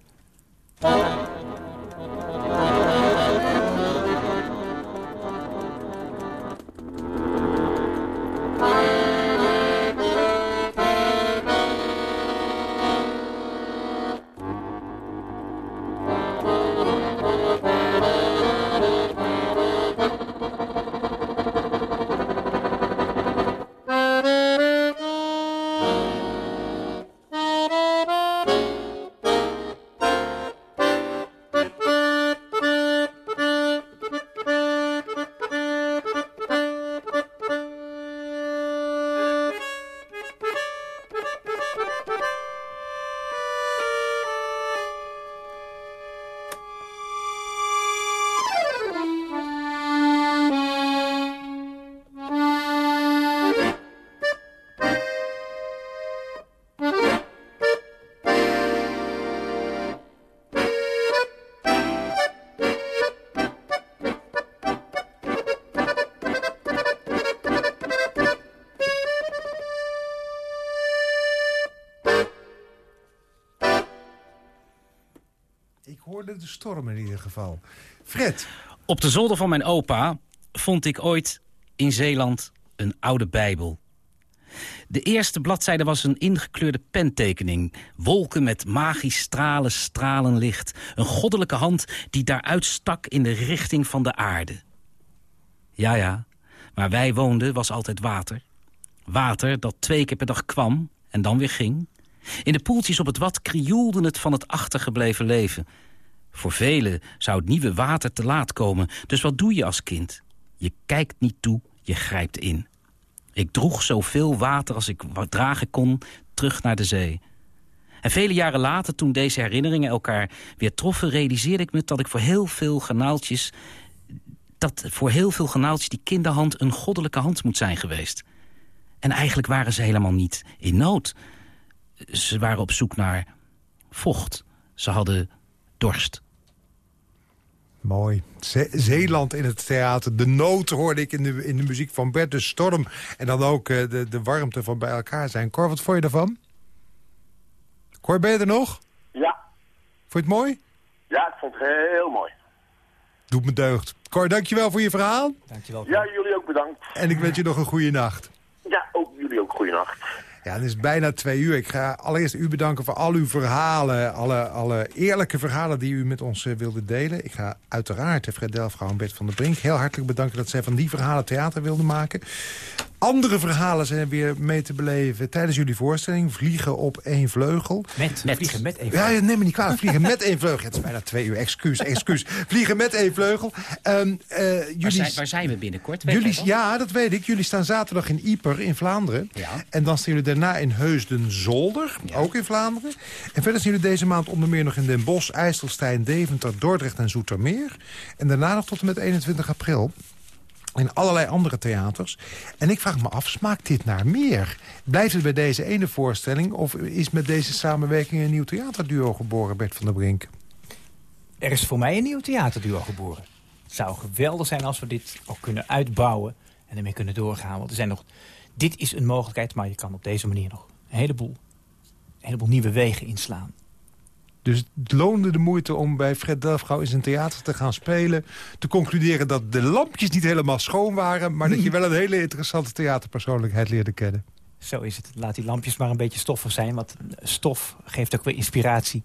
De storm in ieder geval. Fred. Op de zolder van mijn opa vond ik ooit in Zeeland een oude bijbel. De eerste bladzijde was een ingekleurde pentekening. Wolken met magisch stralen, stralen licht. Een goddelijke hand die daaruit stak in de richting van de aarde. Ja, ja, waar wij woonden was altijd water. Water dat twee keer per dag kwam en dan weer ging. In de poeltjes op het wat krioelde het van het achtergebleven leven. Voor velen zou het nieuwe water te laat komen. Dus wat doe je als kind? Je kijkt niet toe, je grijpt in. Ik droeg zoveel water als ik dragen kon terug naar de zee. En vele jaren later, toen deze herinneringen elkaar weer troffen... realiseerde ik me dat ik voor heel veel garnaaltjes... dat voor heel veel garnaaltjes die kinderhand een goddelijke hand moet zijn geweest. En eigenlijk waren ze helemaal niet in nood. Ze waren op zoek naar vocht. Ze hadden dorst. Mooi. Zeeland in het theater. De nood hoorde ik in de, in de muziek van Bert. De storm. En dan ook uh, de, de warmte van bij elkaar zijn. Cor, wat vond je ervan? Cor, ben je er nog? Ja. Vond je het mooi? Ja, ik vond het heel mooi. Doet me deugd. Cor, dankjewel voor je verhaal. Dankjewel. Ja, jullie ook bedankt. En ik wens je nog een goede nacht. Ja, ook jullie ook goede nacht. Ja, het is bijna twee uur. Ik ga allereerst u bedanken voor al uw verhalen. Alle, alle eerlijke verhalen die u met ons uh, wilde delen. Ik ga uiteraard Fred Delfgauw en Bert van der Brink heel hartelijk bedanken... dat zij van die verhalen theater wilden maken. Andere verhalen zijn weer mee te beleven tijdens jullie voorstelling. Vliegen op één vleugel. Met, met. Vliegen met één vleugel. Ja, neem me niet kwalijk. Vliegen met één vleugel. het is bijna twee uur. Excuus, excuus. Vliegen met één vleugel. Um, uh, jullie... waar, zijn, waar, zijn, we binnenkort? jullie, ja, dat weet ik. Jullie staan zaterdag in Ieper in Vlaanderen. Ja. En dan staan jullie daarna in Heusden-Zolder. Ja. Ook in Vlaanderen. En verder zijn jullie deze maand onder meer nog in Den Bosch, IJsselstein, Deventer, Dordrecht en Zoetermeer. En daarna nog tot en met 21 april in allerlei andere theaters. En ik vraag me af, smaakt dit naar meer? Blijft het bij deze ene voorstelling... of is met deze samenwerking een nieuw theaterduo geboren, Bert van der Brink? Er is voor mij een nieuw theaterduo geboren. Het zou geweldig zijn als we dit ook kunnen uitbouwen... en ermee kunnen doorgaan. Want er zijn nog, dit is een mogelijkheid, maar je kan op deze manier nog een heleboel, een heleboel nieuwe wegen inslaan. Dus het loonde de moeite om bij Fred Delfgauw in zijn theater te gaan spelen. Te concluderen dat de lampjes niet helemaal schoon waren... maar dat je wel een hele interessante theaterpersoonlijkheid leerde kennen. Zo is het. Laat die lampjes maar een beetje stoffig zijn. Want stof geeft ook weer inspiratie.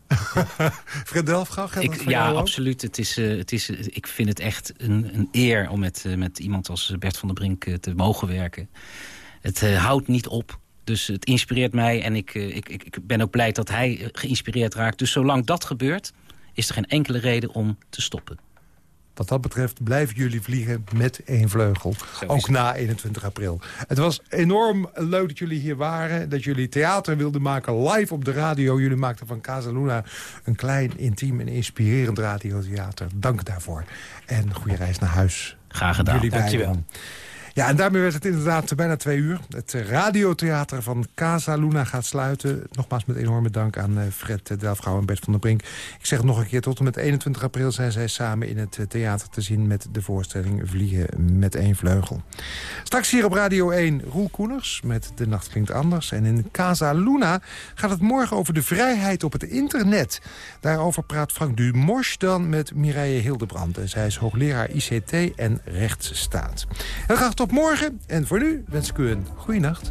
Fred Delfgauw, ik, Ja, absoluut. Het is, uh, het is, ik vind het echt een, een eer om met, uh, met iemand als Bert van der Brink uh, te mogen werken. Het houdt niet op. Dus het inspireert mij en ik, ik, ik ben ook blij dat hij geïnspireerd raakt. Dus zolang dat gebeurt, is er geen enkele reden om te stoppen. Wat dat betreft blijven jullie vliegen met één vleugel. Ook na 21 april. Het was enorm leuk dat jullie hier waren. Dat jullie theater wilden maken live op de radio. Jullie maakten van Casa Luna een klein, intiem en inspirerend radiotheater. Dank daarvoor. En goede reis naar huis. Graag gedaan. Jullie Dankjewel. Ja, en daarmee werd het inderdaad bijna twee uur. Het radiotheater van Casa Luna gaat sluiten. Nogmaals met enorme dank aan Fred Delfgauw en Bert van der Brink. Ik zeg nog een keer, tot en met 21 april zijn zij samen in het theater te zien... met de voorstelling Vliegen met één vleugel. Straks hier op Radio 1 Roel Koeners met De Nacht Klinkt Anders. En in Casa Luna gaat het morgen over de vrijheid op het internet. Daarover praat Frank Dumors dan met Mireille Hildebrand. En zij is hoogleraar ICT en rechtsstaat. En graag tot morgen. En voor nu wens ik u een goede nacht.